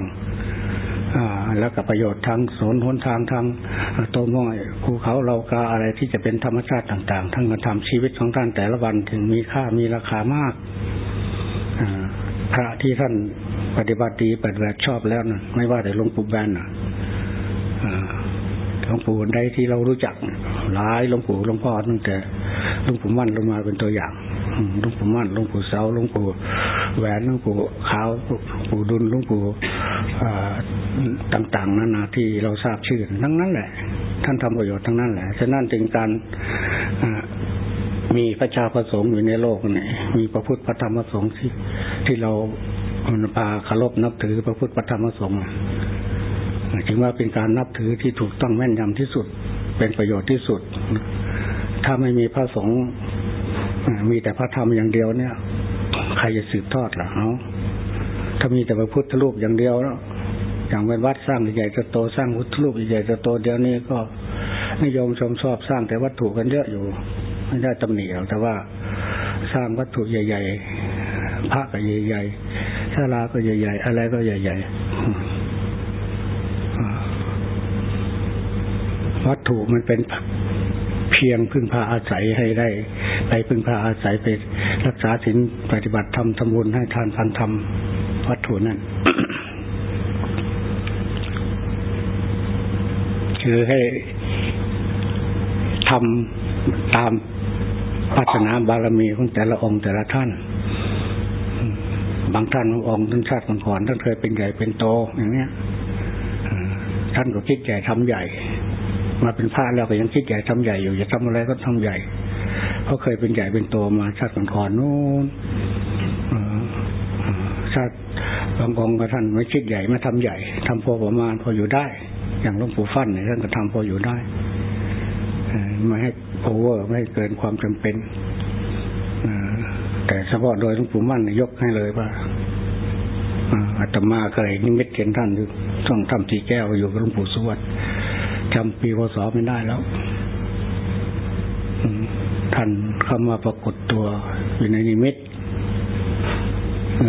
แล้วกับประโยชน์ทางสนหนทางทางต้นม้อยภูเขาเรากาอะไรที่จะเป็นธรรมชาติต่าง ๆ ทั้งการทำชีวิตของท่านแต่ละวันถึงมีค่ามีราคามากพระที่ท่านปฏิบัติดีปฏิบัติชอบแล้วนะไม่ว่าแต่หลวงปู่แบนนะ หลวงปู่ใดที่เรารู้จัก หลายหลวงปู่หลวงพ่อตั้งแต่หลวงปู่มั่นลงมาเป็นตัวอย่างหลวงปู่มั่นหลวงปู่เสาหลวงปู่แหวนหลวงปู่ขาวหลวงปู่ดุลหลวงปู่ต่าง ๆนานาที่เราทราบชื่อ ทั้งนั้นแหละ ท่านทำประโยชน์ทั้งนั้นแหละฉะนั้นจึงการมีพระชาประสงค์อยู่ในโลกนี่มีพระพุทธพระธรรมพระสงฆ์ที่ที่เราพาคารพนับถือพระพุทธพระธรรมพระสงฆ์ ถึงว่าเป็นการนับถือที่ถูกต้องแม่นยำที่สุด เป็นประโยชน์ที่สุด ถ้าไม่มีพระสงฆ์มีแต่พระธรรมอย่างเดียวเนี่ย ใครจะสืบทอดล่ะเขาถ้ามีแต่พระพุทธรูปอย่างเดียวแล้วอย่างเป็นวัดสร้างใหญ่จะโตสร้างพุทธรูปใหญ่จะโตเดี๋ยวนี้ก็นิยมชมชอบสร้างแต่วัตถุกันเยอะอยู่ ไม่ได้ตำหนิหรอกแต่ว่าสร้างวัตถุใหญ่ ๆพระก็ใหญ่ๆชาลาก็ใหญ่ ๆ อะไรก็ใหญ่ ๆ วัตถุมันเป็นเพียงพึ่งพาอาศัยให้ได้ ไปพึ่งพาอาศัยไปรักษาศีลปฏิบัติธรรมทำบุญให้ทานฟังธรรมวัตถุนั่นคือให้ทำตามพัฒนาบารมีของแต่ละองค์แต่ละท่าน บางท่านองค์ท่านชาติก่อนท่านเคยเป็นใหญ่เป็นโตอย่างเนี้ยท่านก็คิดใหญ่ทำใหญ่ มาเป็นพระแล้วก็ยังคิดใหญ่ทำใหญ่อยู่จะทำอะไรก็ทำใหญ่เพราะเคยเป็นใหญ่เป็นโตมาชาติก่อนนู้นชาติบางองค์ก็ท่านไม่คิดใหญ่ไม่ทำใหญ่ทำพอประมาณพออยู่ได้ อย่างหลวงปู่ฟั่นเนี่ยท่านก็ทำพออยู่ได้ไม่ให้โอเวอร์ไม่ให้เกินความจำเป็นแต่เฉพาะโดยหลวงปู่มั่นยกให้เลยว่าอาตมาเคยนิมิตเห็นท่านอยู่ช่องทำทีแก้วอยู่กับหลวงปู่สวด จำปีพศไม่ได้แล้ว ท่านเข้ามาปรากฏตัวอยู่ในนิมิต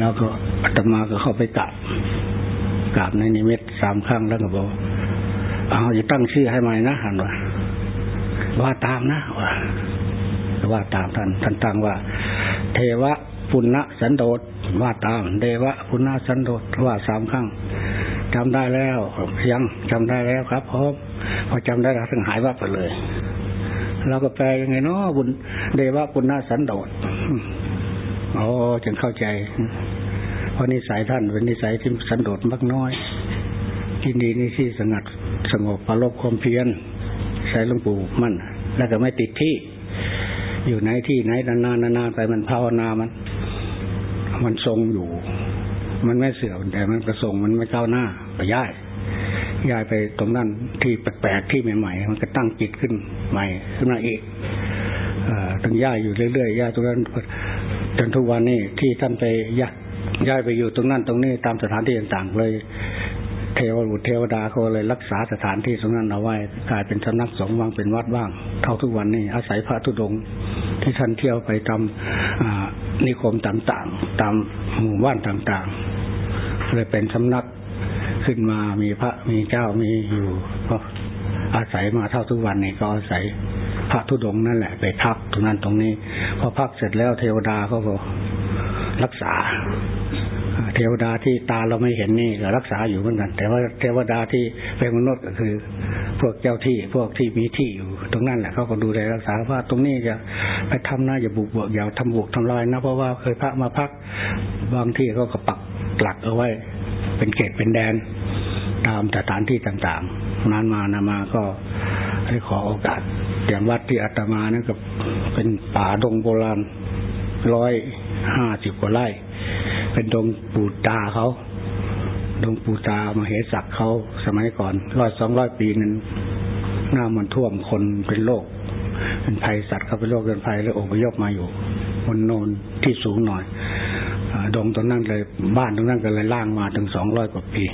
แล้วก็อาตมาก็เข้าไปกราบกราบในนิมิตสามครั้งแล้วก็บอกเอาจะตั้งชื่อให้ใหม่นะหันว่าว่าตามนะว่าว่าตามท่านท่านตั้งว่า เทวะปุณณสันโดษว่าตามเดวะปุณณสันโดษว่าสามครั้งจำได้แล้วยังจำได้แล้วครับพม พอจำได้แล้วถึงหายวับไปเลยเราก็แปลยังไงเนาะบุญเดวะปุณณสันโดษอ๋อจึงเข้าใจ เพราะนิสัยท่านเป็นนิสัยที่สันโดษมากน้อยที่ดีนี่ที่สงัดสงบประลบความเพียรใช้หลวงปู่มั่นแล้วก็ไม่ติดที่ อยู่ไหนที่ไหนนานๆนานๆไปมันภาวนามัน มันทรงอยู่ มันไม่เสื่อมแต่มันกระทรงมันไม่ก้าวหน้าไปย้าย ย้ายไปตรงนั้นที่แปลกๆที่ใหม่ๆมันก็ตั้งจิตขึ้นใหม่ขึ้นมาอีกต้องย้ายอยู่เรื่อยๆย้ายตรงนั้นจนทุกวันนี้ที่ท่านไปย้ายย้ายไปอยู่ตรงนั้นตรงนี้ตามสถานที่ต่างๆ เลย เทวบุตรเทวดาเขาเลยรักษาสถานที่ตรงนั้นเอาไว้กลายเป็นสำนักสงฆ์วางเป็นวัดบ้าง เท่าทุกวันนี้อาศัยพระธุดงค์ที่ท่านเที่ยวไปตามนิคมต่างๆ ตามหมู่บ้านต่างๆเลยเป็นสำนัก ขึ้นมามีพระมีเจ้ามีอยู่ก็อาศัยมาเท่าทุกวันนี้ก็อาศัยพระธุดงนั่นแหละไปพักตรงนั้นตรงนี้ พอพักเสร็จแล้วเทวดาเขาก็รักษา เทวดาที่ตาเราไม่เห็นนี่ก็รักษาอยู่เหมือนกัน แต่ว่าเทวดาที่เป็นมนุษย์ก็คือ พวกเจ้าที่พวกที่มีที่อยู่ ตรงนั้นแหละเขาก็ดูแลรักษาว่าตรงนี้จะไปทำนะอย่าบุกเบวกอย่าทำบุกทำลายนะเพราะว่าเคยพระมาพักบางที่เขาก็ปักหลักเอาไว้ เป็นเขตเป็นแดน ตามสถานที่ต่างๆนานมานามาก็ได้ขอโอกาสอย่างวัดที่อาตมานั่นก็เป็นป่าดงโบราณร้อยห้าสิบกว่าไร่ เป็นดงปูตาเขาดงปูตามาเหศักเขาสมัยก่อนร้อยสองร้อยปีนั้นหน้ามันท่วมคนเป็นโรคเป็นภัยสัตว์เขาเป็นโรคเป็นภัยแล้วอพยพมาอยู่บนโนนที่สูงหน่อย ดงตรงนั้นเลยบ้านตรงนั้นก็เลยล่างมาถึงสองร้อยกว่าปี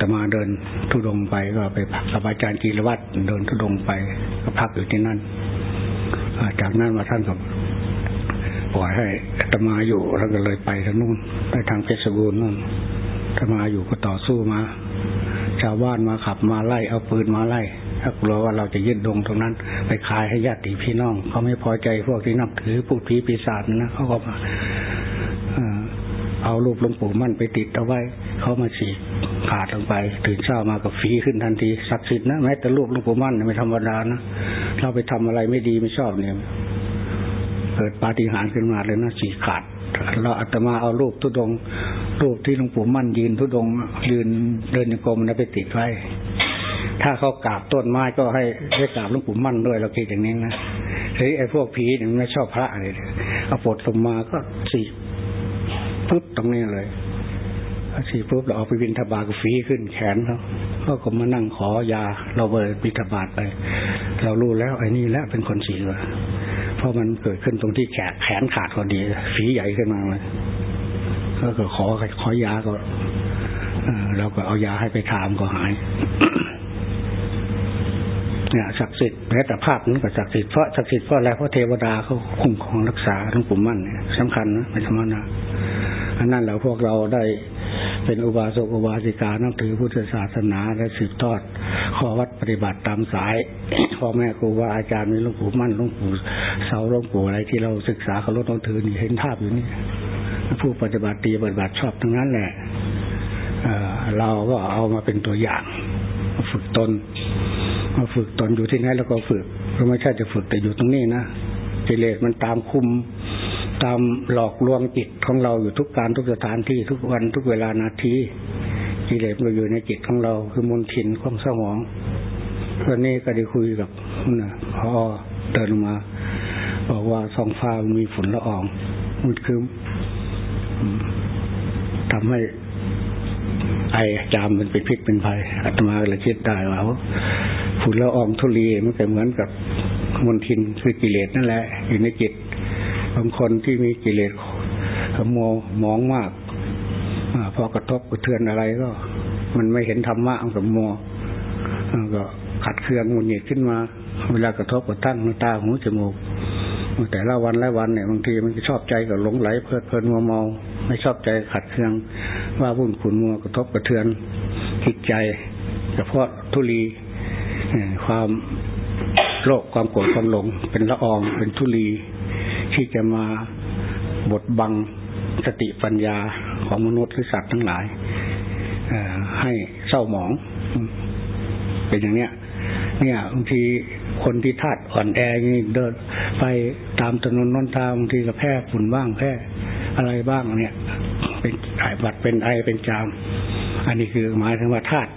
ตมาเดินทุดงไปก็ไปพักกับอาจารย์จีรวัตรเดินทุดงไปก็พักอยู่ที่นั่นจากนั้นมาท่านก็ปล่อยให้ตมาอยู่แล้วก็เลยไปทางนู้นไปทางเพชรบูรณ์นู่นตมาอยู่ก็ต่อสู้มา ชาวบ้านมาขับมาไล่เอาปืนมาไล่ถ้ากลัวว่าเราจะยึดดงตรงนั้น ไปขายให้ญาติพี่น้องเขาไม่พอใจพวกที่นับถือผู้ผีปีศาจนะเขาก็มา เอารูปหลวงปู่มั่นไปติดเอาไว้ เขามาฉีกขาดลงไป ตื่นเช้ามากับฝีขึ้นทันทีศักดิ์สิทธิ์นะแม้แต่รูปหลวงปู่มั่นไม่ธรรมดานะเราไปทำอะไรไม่ดีไม่ชอบเนี่ยเกิดปาฏิหาริย์ขึ้นมาเลยนะฉีกขาดเราอาตมาเอารูปทุดง รูปที่หลวงปู่มั่นยืนทุดงยืนเดินในกมนั้นไปติดไว้ ถ้าเขากราบต้นไม้ก็ให้ได้กราบหลวงปู่มั่นด้วยเราคิดอย่างนี้นะเฮ้ยไอ้พวกผีเนี่ยไม่ชอบพระอะไรเอาปดลงมาก็สี ปุ๊บตรงนี้เลยสีปุ๊บเราเอาไปบินทบาทก็ฝีขึ้นแขนเขาเขาก็มานั่งขอยา เราเบิดบินทบาทไป เรารู้แล้วไอ้นี่แหละเป็นคนสีเลยเพราะมันเกิดขึ้นตรงที่แขนแขนขาดพอดีฝีใหญ่ขึ้นมาเลยก็ขอขอยาก็เราก็เอายาให้ไปทามก็หายเนี่ยศักดิ์สิทธิ์แม้แต่ภาพนั้นก็ศักดิ์สิทธิ์เพราะศักดิ์สิทธิ์เพราะอะไรเพราะเทวดาเขาคุ้มครองรักษาทั้งปุ่มมั่นเนี่ยสำคัญนะไม่ธรรมดา อันนั้นแล้วพวกเราได้เป็นอุบาสกอุบาสิกานับถือพุทธศาสนาและสืบทอดข้อวัดปฏิบัติตามสายพ่อแม่ครูบาอาจารย์มีหลวงปู่มั่นหลวงปู่เสาหลวงปู่อะไรที่เราศึกษาเขาลดต้องถือนี่เห็นภาพอยู่นี่ผู้ปฏิบัติดีปฏิบัติชอบทั้งนั้นแหละเราก็เอามาเป็นตัวอย่างมาฝึกตนมาฝึกตนอยู่ที่ไหนแล้วก็ฝึกก็ไม่ใช่จะฝึกแต่อยู่ตรงนี้นะกิเลสมันตามคุม ตามหลอกลวงจิตของเราอยู่ทุกการทุกสถานที่ทุกวันทุกเวลานาทีกิเลสมันอยู่ในจิตของเราคือมนทินความสมองวันนี้ก็ได้คุยกับนะพอเดินมา บอกว่าสองฟ้ามีฝุ่นละอองมืดคืมทำให้ไอจามมันเป็นพิษเป็นภัยอาตมาเลยคิดได้ว่าฝุ่นละอองทุลีมันก็เหมือนกับมนทินคือกิเลสนั่นแหละอยู่ในจิต บางคนที่มีกิเลสโมมองมากอพอกระทบกระเทือนอะไรก็ มันไม่เห็นธรรมะมันก็โมก็ขัดเคืองมุนหงิดขึ้นมา เวลากระทบกระทั่งตาหูจมูกแต่ละวันละวันเนี่ยบางทีมันชอบใจกับหลงไหลเพลิดเพลินมัวเมา ไม่ชอบใจขัดเคือง ว่าวุ่นขุนมัวกระทบกระเทือนจิตใจเฉพาะทุลีความโลภความโกรธความหลง เป็นละอองเป็นทุลี ที่จะมาบดบังสติปัญญาของมนุษย์หรือสัตว์ทั้งหลายให้เศร้าหมอง เป็นอย่างเนี้ย เนี่ยบางทีคนที่ธาตุอ่อนแอนี่เดินไปตามถนนนนทางบางทีก็แพ้ฝุ่นบ้างแพ้อะไรบ้างเนี่ย เป็นไอบัดเป็นไอเป็นจาม อันนี้คือหมายถึงว่าธาตุ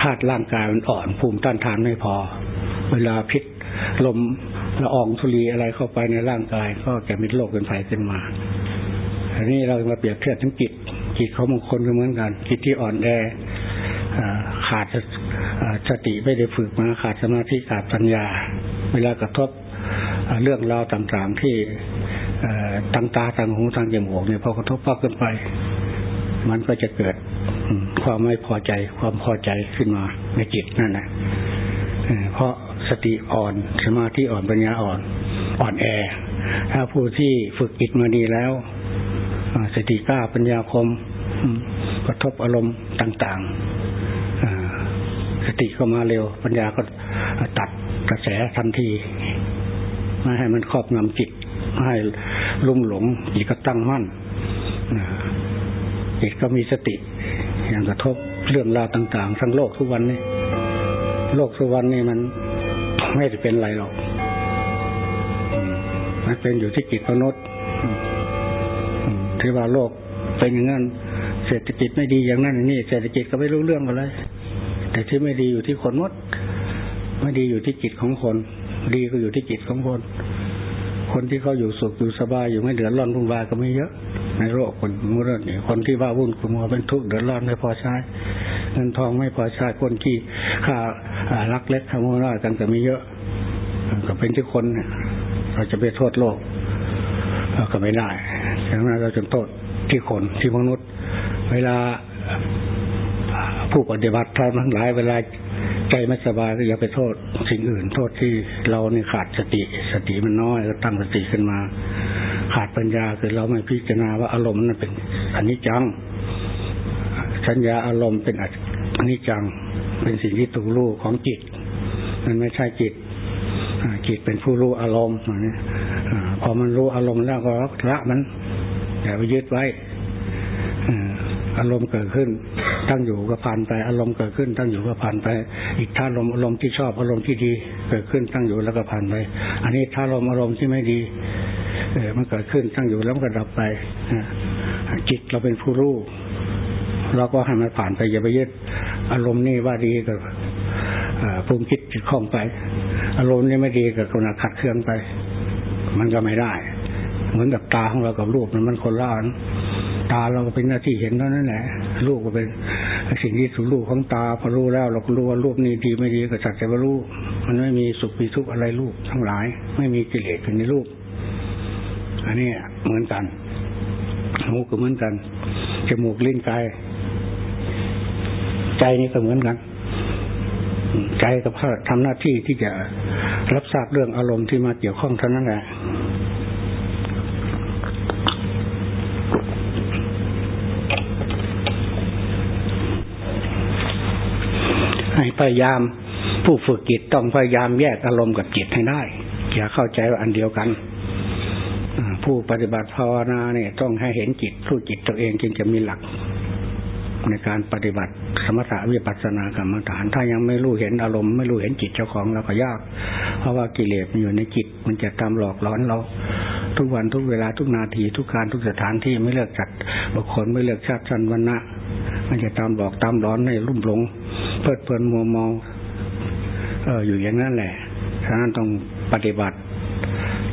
ธาตุร่างกายมันอ่อนภูมิต้านทานไม่พอ เวลาพิษลม ละอองธุลีอะไรเข้าไปในร่างกาย ก็จะมีโรคเป็นไฟขึ้นมาอันนี้เรามาเปรียบเทียบทั้งจิตจิตเของบางคนก็เหมือนกันจิตที่อ่อนแอขาดสติไม่ได้ฝึกมาขาดสมาธิขาดปัญญา เวลากระทบเรื่องราวต่างๆที่ทางตาทางหูทางจมูกเนี่ยพอกระทบพากขึ้นไป มันก็จะเกิดความไม่พอใจความพอใจขึ้นมาในจิตนั่นแหละเพราะ สติอ่อน สมาธิอ่อนปัญญาอ่อน อ่อนแอ ถ้าผู้ที่ฝึกจิตมาดีแล้วสติกล้าปัญญาคมกระทบอารมณ์ต่างๆสติก็มาเร็ว ปัญญาก็ตัดกระแสทันทีไม่ให้มันครอบงำจิตไม่ให้ลุ่มหลงจิตก็ตั้งมั่นจิตก็มีสติ อย่างกระทบเรื่องราวต่าง ๆ ทั้งโลกทุกวันนี้ โลกทุกวันนี้มัน ไม่ได้เป็นไรหรอกมันเป็นอยู่ที่จิตมนุษย์ที่ว่าโลกเป็นอย่างนั้น เศรษฐกิจไม่ดีอย่างนั้นอย่างนี้เศรษฐกิจก็ไม่รู้เรื่องอะไรแต่ที่ไม่ดีอยู่ที่คนมดไม่ดีอยู่ที่จิตของคน ดีก็อยู่ที่จิตของคน คนที่เขาอยู่สุขอยู่สบายอยู่ไม่เดือดร้อนวุ่นวายก็ไม่เยอะ ในโลกคนมุรนี่คนที่ว่าวุ่นขุนมัวเป็นทุกข์เดือดร้อนไม่พอใช้ เงินทองไม่พอใช้คนที่ค่ารักเล็กขโมยน้อยกันก็ม่เยอะก็เป็นที่คนเราจะไปโทษโลกก็ไม่ได้ดังนั้นเราจะโทษที่คนที่มนุษย์ เวลาผู้ปฏิบัติธรรมทั้งหลายเวลาใจไม่สบายก็อย่าไปโทษสิ่งอื่น โทษที่เรานี่ขาดสติ สติมันน้อยก็ตั้งสติขึ้นมา ขาดปัญญาคือเราไม่พิจารณาว่าอารมณ์นั้นเป็นอันิจจังสัญญาอารมณ์เป็น อนิจจังเป็นสิ่งที่ถูกรู้ของจิต มันไม่ใช่จิตจิตเป็นผู้รู้อารมณ์อย่างนี้พอมันรู้อารมณ์แล้วก็ละมันอย่าไปยึดไว้อารมณ์เกิดขึ้น ตั้งอยู่ก็ผ่านไป อารมณ์เกิดขึ้น ตั้งอยู่ก็ผ่านไป อีกท่าลมอารมณ์ที่ชอบอารมณ์ที่ดีเกิดขึ้นตั้งอยู่แล้วก็ผ่านไป อันนี้ท่าลมอารมณ์ที่ไม่ดีเออมันเกิดขึ้นตั้งอยู่แล้วก็ดับไปจิตเราเป็นผู้รู้เราก็ให้มันผ่านไปอย่าไปยึด อารมณ์นี่ว่าดีก็ปรุงคิดจิตคล่องไป อารมณ์นี่ไม่ดีก็กำลังขัดเคลื่อนไป มันก็ไม่ได้ เหมือนกับตาของเรากับรูปมันมันคนละอันตาเราก็เป็นหน้าที่เห็นเท่านั้นแหละรูปก็เป็นสิ่งที่ถูกรูปของตาพอรู้แล้ว เราก็รู้ว่ารูปนี้ดีไม่ดีก็สักแต่ว่ารูปมันไม่มีสุขมีทุกข์อะไรรูปทั้งหลาย ไม่มีกิเลสอยู่ในรูป อันนี้เหมือนกันหูก็เหมือนกันจมูกลิ้นกาย ใจนี่ก็เหมือนกัน ใจกับทำหน้าที่ที่จะรับทราบเรื่องอารมณ์ที่มาเกี่ยวข้องเท่านั้นแหละให้พยายามผู้ฝึกจิตต้องพยายามแยกอารมณ์กับจิตให้ได้อย่าเข้าใจว่าอันเดียวกันผู้ปฏิบัติภาวนาเนี่ย ต้องให้เห็นจิตรู้จิตตัวเองจึงจะมีหลัก ในการปฏิบัติสมถะวิปัสสนากรรมฐาน ถ้ายังไม่รู้เห็นอารมณ์ไม่รู้เห็นจิตเจ้าของเราก็ยาก เพราะว่ากิเลสมันอยู่ในจิตมันจะตามหลอกหลอนเรา ทุกวันทุกเวลาทุกนาทีทุกการทุกสถานที่ไม่เลือกจัดบุคคลไม่เลือกชาติชันวันนะมันจะตามหลอกตามหลอนในรุ่มหลงเพลิดเพลินมัวเมาเอออยู่อย่างนั้นแหละฉะนั้นต้องปฏิบัติ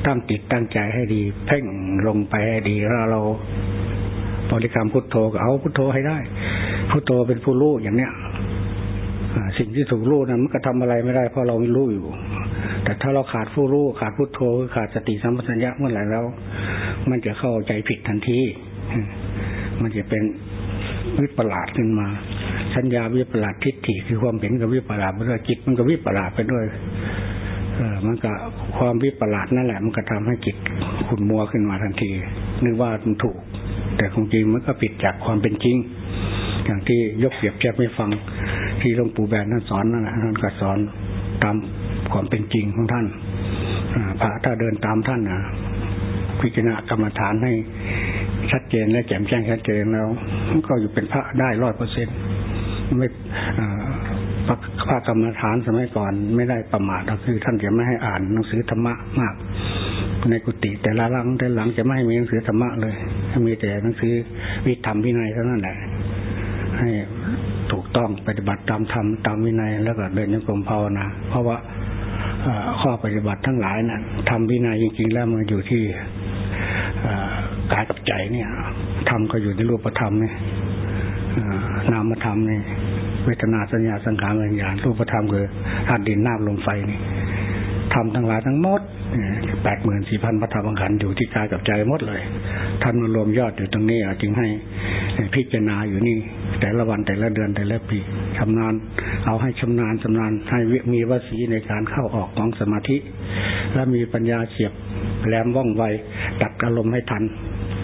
ตั้งจิตตั้งใจให้ดี เพ่งลงไปให้ดีแล้วเรา บริกรรมพุทโธก็เอาพุทโธให้ได้ พุทโธเป็นผู้รู้อย่างเนี้ยสิ่งที่ถูกรู้นั้นมันก็ทำอะไรไม่ได้เพราะเราไม่รู้อยู่ แต่ถ้าเราขาดผู้รู้ขาดพุทโธขาดสติสัมปชัญญะเมื่อไหร่แล้ว มันจะเข้าใจผิดทันที มันจะเป็นวิปลาสขึ้นมา สัญญาวิปลาสทิฏฐิคือความเห็นกับวิปลาสไปด้วยจิตมันก็วิปลาสไปด้วยเออมันก็ความวิปลาสนั่นแหละ มันก็ทำให้จิตขุ่นมัวขึ้นมาทันทีนึกว่ามันถูก แต่คงจริงมันก็ผิดจากความเป็นจริง อย่างที่ยกเปรียบเทียบให้ฟัง ที่หลวงปู่แบนท่านสอนนั่นแหละท่านก็สอนตามความเป็นจริงของท่านพระถ้าเดินตามท่านนะพิจารณากรรมฐานให้ชัดเจนและแจ่มแจ้งชัดเจนแล้วก็อยู่เป็นพระได้ร้อยเปอร์เซ็นต์ไม่พระกรรมฐานสมัยก่อนไม่ได้ประมาทก็คือ ท่านจะไม่ให้อ่านหนังสือธรรมะมาก ในกุฏิแต่ละหลังแต่หลังจะไม่ให้มีหนังสือธรรมะเลยมีแต่หนังสือวิธรรมวินัยเท่านั้นแหละให้ถูกต้องปฏิบัติตามธรรมตามวินัยแล้วก็เดินโยกรมภาวนาเพราะว่าข้อปฏิบัติทั้งหลายนะ่ะทำวินัยจริง ๆ แล้วมันอยู่ที่กายกับใจเนี่ยธรรมก็อยู่ในรูปธรรมเนี่ยนามธรรมเนี่ยเวทนาสัญญาสังขารวิญญาณรูปธรรมคือธาตุดินน้ำลมไฟนี่ทำทั้งหลายทั้งหมด แปดหมื่นสี่พันพระธรรมขันธ์อยู่ที่กายกับใจหมดเลย ท่านมารวมยอดอยู่ตรงนี้จึงให้พิจารณาอยู่นี่ แต่ละวันแต่ละเดือนแต่ละปีชำนาญเอาให้ชำนาญชำนาญให้มีวสีในการเข้าออกของสมาธิ และมีปัญญาเฉียบแหลมว่องไวตัดอารมณ์ให้ทัน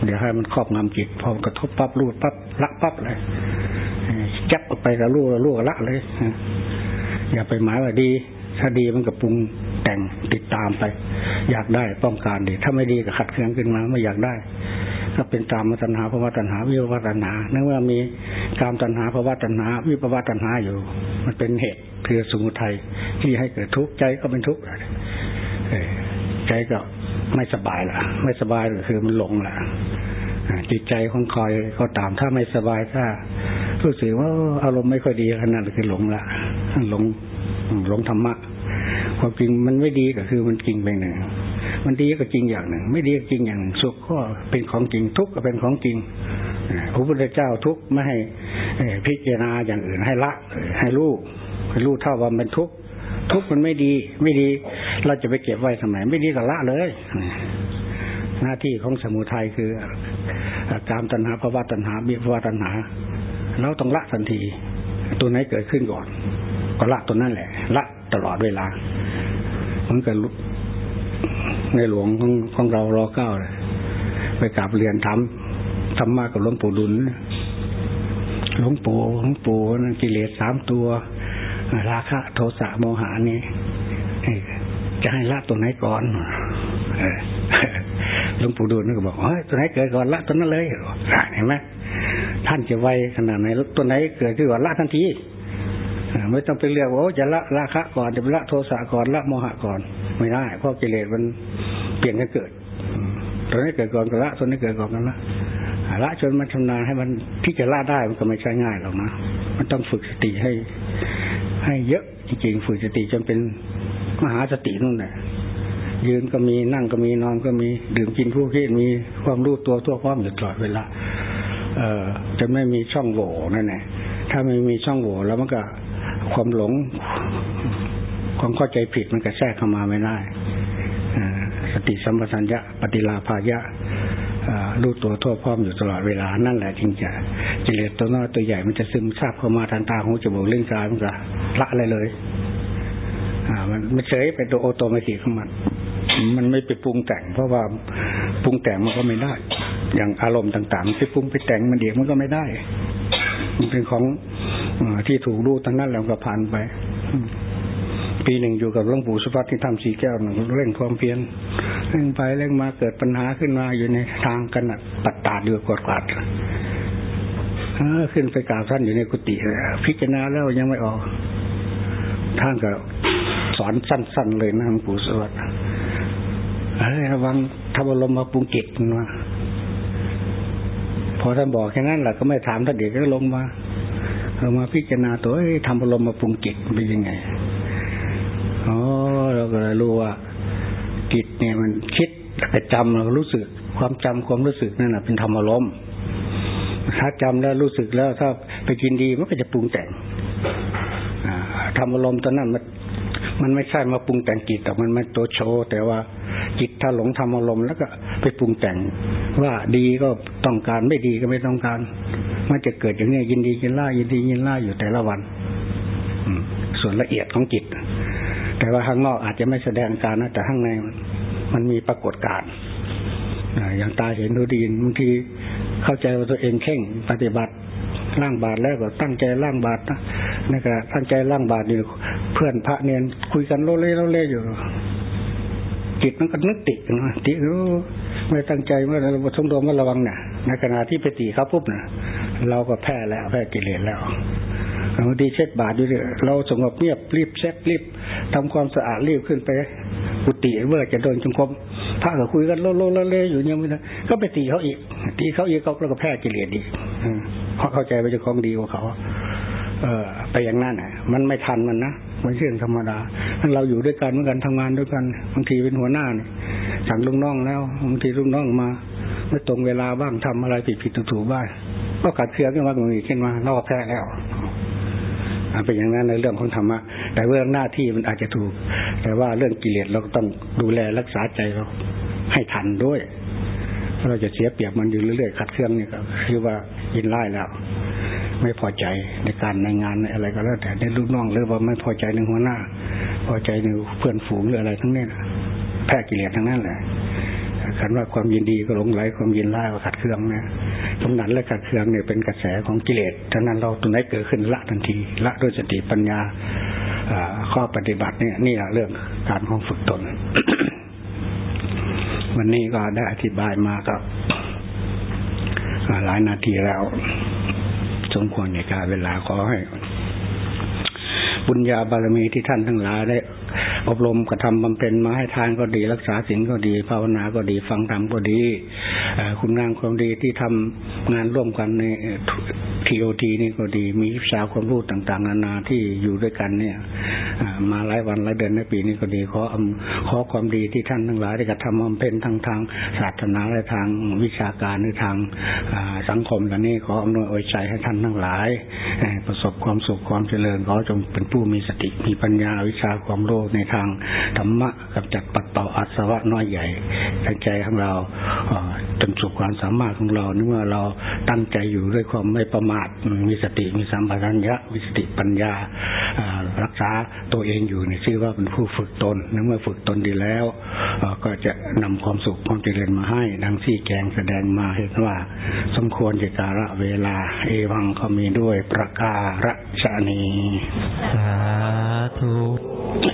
เดี๋ยวให้มันครอบงำจิตพอกระทบปั๊บรูดปั๊บละปั๊บเลยจับไปกับลูกลูกละเลยอย่าไปหมายว่าดี ถ้าดีมันก็ปรุง แต่งติดตามไป อยากได้ต้องการดีถ้าไม่ดีก็ขัดเคืองขึ้นมาไม่อยากได้ก็เป็นตามมตัณหาภาวะตัณหาวิภาวะตัณหาเนื่องว่ามีกามตัณหาภาวะตัณหาวิภาวะตัณหาอยู่ มันเป็นเหตุคือสมุทัยที่ให้เกิดทุกข์ใจก็เป็นทุกข์ใจก็ไม่สบายละไม่สบายก็คือมันหลงละจิตใจของคอยก็ตามถ้าไม่สบายถ้ารู้สึกว่าอารมณ์ไม่ค่อยดีขนาดคือหลงละหลงหลงธรรมะ ความจริงมันไม่ดีก็คือมันจริงไปหนึ่ง มันดีก็จริงอย่างหนึ่ง ไม่ดีก็จริงอย่างหนึ่งสุขก็เป็นของจริงทุกข์ก็เป็นของจริงพระพุทธเจ้าทุกข์ไม่ให้พิจารณาอย่างอื่นให้ละ ให้รู้ให้รู้เท่าว่ามันทุกข์ทุกข์มันไม่ดี ไม่ดี เราจะไปเก็บไว้ทำไมไม่ดีก็ละเลย หน้าที่ของสมุทัยคือการตัณหาภาวะตัณหาบิภาวะตัณหาเราต้องละทันที ตัวไหนเกิดขึ้นก่อน ก็ละตัวนั่นแหละละตลอดเวลา มันก็ในหลวงของของเรารอเก้าเลยไปกราบเรียนทำทำมากกับหลวงปู่ดุลหลวงปู่หลวงปู่นั่นกิเลสสามตัว ราคะ โทสะโมหานี่จะให้ละตัวไหนก่อนหลวงปู่ดูลนี่ก็บอกเฮ้ยตัวไหนเกิดก่อนละตัวนั้นเลยเห็นไหมท่านจะไวขนาดไหนตัวไหนเกิดขึ้นก่อนละทันที ไม่ต้องไปเรียกว่าจะละราคะก่อนจะละโทสะก่อนละโมหะก่อน ไม่ได้เพราะกิเลสมันเปลี่ยนกันเกิดตัวนี้เกิดก่อนก็ละตัวนี้เกิดก่อนกันละละจนมันชำนาญให้มันที่จะละได้มันก็ไม่ใช่ง่ายหรอกนะมันต้องฝึกสติให้ ให้เยอะจริงๆฝึกสติจนเป็นมหาสตินู่นแหละยืนก็มีนั่งก็มีนอนก็มีดื่มกินผู้คิดมีความรู้ตัวทั่วพร้อมอยู่ตลอดเวลาเอ่อจะไม่มีช่องโหว่นั่นแหละถ้าไม่มีช่องโหว่แล้วมันก็ ความหลงความเข้าใจผิดมันก็แทรกเข้ามาไม่ได้สติสัมปชัญญะปฏิลาภายะรู้ตัวทั่วพร้อมอยู่ตลอดเวลานั่นแหละจริงจะจิเลตตัวน้อยตัวใหญ่มันจะซึมซาบเข้ามาทางตาหูจมูกเล่นกายมันก็ละอะไรเลย อ่า มันมันเฉยเป็นตัวโอโตเมติของมันมันไม่ไปปรุงแต่ง เพราะว่าปรุงแต่งมันก็ไม่ได้ อย่างอารมณ์ต่างๆไปปรุงไปแต่งมันเดียวมันก็ไม่ได้ มันเป็นของ ที่ถูกรู้ทั้งนั้นแล้วก็ผ่านไปปีหนึ่งอยู่กับหลวงปู่สุภัทที่ทำสีแก้วหนึ่งเร่งความเพียรเร่งไปเร่งมาเกิดปัญหาขึ้นมาอยู่ในทางกันปัดตาดือยู่กดกวาดขึ้นไปกราบท่านอยู่ในกุฏิพิจารณาแล้วยังไม่ออก ท่านก็สอนสั้น ๆ เลยนะหลวงปู่สวดเฮ้ยระวังทำอารมมาปรุงจิตมาพอท่านบอกแค่นั้นแหละก็ไม่ถามท่านเด็กก็ลงมา เรามาพิจารณาตัวทำอารมณ์มาปรุงจิตเป็นยังไงอ๋อเราก็เลยรู้ว่าจิตเนี่ยมันคิดแต่จำเรารู้สึก ความจำความรู้สึกนั่นแหะเป็นธรรมอารมณ์ถ้าจำแล้วรู้สึกแล้วถ้าไปกินดีมันก็จะปรุงแต่งทำอารมณ์ตอนนั้นมันมันไม่ใช่มาปรุงแต่งจิตแต่มันไม่ตัวโชว์แต่ว่าจิตถ้าหลงทำอารมณ์แล้วก็ไปปรุงแต่ง ว่าดีก็ต้องการไม่ดีก็ไม่ต้องการ มันจะเกิดอย่างนี้ยินดียินล่ายินดียินล่าอยู่แต่ละวันส่วนละเอียดของจิต แต่ว่าข้างนอกอาจจะไม่แสดงการนะแต่ข้างในมันมีปรากฏการอย่างตาเห็นดูดีบางทีเข้าใจว่าตัวเองเข่งปฏิบัติล่างบาทแล้วก็ตั้งใจล่างบาทนะนี่ก็ตั้งใจล่างบาทอยู่เพื่อนพระเนียนคุยกันโลเล่โลเล่อยู่ จิตมันก็นึกตินะติรู้ไม่ตั้งใจเมื่อเราทงโดมก็ระวังเนี่ยในขณะที่ไปตีเขาปุ๊บเนี่ย เราก็แพ้แล้วแพ้กิเลสแล้วบางทีเช็ดบาทอยู่เยเราสงบเงียบรีบเช็ดรีบทำความสะอาดรีบขึ้นไปกุฏิเมื่อจะโดนจงกรมพระก็คุยกันโลโลเล่อยู่เนี่ยไม่ได้ก็ไปตีเขาอีก ตีเขาอีกเขาก็แพ้กิเลสอีกเพราะเข้าใจว่าจะคล้องดีกว่าเขา เออไปอย่างนั้นอะ มันไม่ทันมันนะมันเรื่องธรรมดาทั้งเราอยู่ด้วยกันเหมือนกันทำงานด้วยกันบางทีเป็นหัวหน้าเนี่ยสั่งลุงน้องแล้วบางทีลุงน้องมาไม่ตรงเวลาบ้างทำอะไรผิดผิดถูกถูกบ้าง ก็กัดเคืองขึ้นมาตรงนี้ขึ้นมาเราก็แพ้แล้วเป็นอย่างนั้นในเรื่องของธรรมะแต่เรื่องหน้าที่มันอาจจะถูก แต่ว่าเรื่องกิเลสเราต้องดูแลรักษาใจเราให้ทันด้วยเราจะเสียเปรียบมันอยู่เรื่อยๆขัดเครื่องนี่ก็คือว่ายินไล่แล้ว ไม่พอใจในการในงานในอะไรก็แล้ว แต่ในลูกน้องหรือว่าไม่พอใจในหัวหน้า พอใจในเพื่อนฝูงหรืออะไรทั้งนี้แพ้กิเลสทั้งนั้นแหละคันว่าความยินดีก็หลงไหลความยินไล่ก็ขัดเครื่องนะ ตรงนั้นและขัดเครื่องเนี่ยเป็นกระแสของกิเลสฉะนั้นเราตรงไหนเกิดขึ้นละทันที ละด้วยสติปัญญาข้อปฏิบัติเนี่ยนี่แหละเรื่องการของฝึกตน วันนี้ก็ได้อธิบายมากับหลายนาทีแล้วสมควรในการเวลาขอให้ บุญญาบารมีที่ท่านทั้งหลายได้ อบรมกระทำบำเพ็ญมาให้ทานก็ดี รักษาศีลก็ดี ภาวนาก็ดี ฟังธรรมก็ดีคุณงามความดีที่ทำงานร่วมกันในทีโอทีนี่ก็ดี มีวิชาความรู้ต่างๆ นานาที่อยู่ด้วยกันเนี่ยมาหลายวันหลายเดือนในปีนี้ก็ดีขอขอความดีที่ท่านทั้งหลายได้กระทำบำเพ็ญทางทางศาสนาและทางวิชาการหรือทางสังคมแลนนี้ขออำนวยอวยใจให้ท่านทั้งหลาย ประสบความสุขความเจริญขอจงเป็นผู้มีสติมีปัญญาวิชาความรู้ในทางธรรมะกับจัดปัดเป่าอัศวะน้อยใหญ่ในใจของเราจนสุขความสามารถของเราเมื่อเราตั้งใจอยู่ด้วยความไม่ประมาทมีสติมีสัมปชัญญะมีสติปัญญารักษาตัวเองอยู่ในชื่อว่าเป็นผู้ฝึกตนเมื่อฝึกตนดีแล้ว ก็จะนำความสุขความเจริญมาให้ดังที่แกงแสดงมาเห็นว่า สมควรจะการะเวลา เอวังเขามีด้วยประการฉนีสาธุ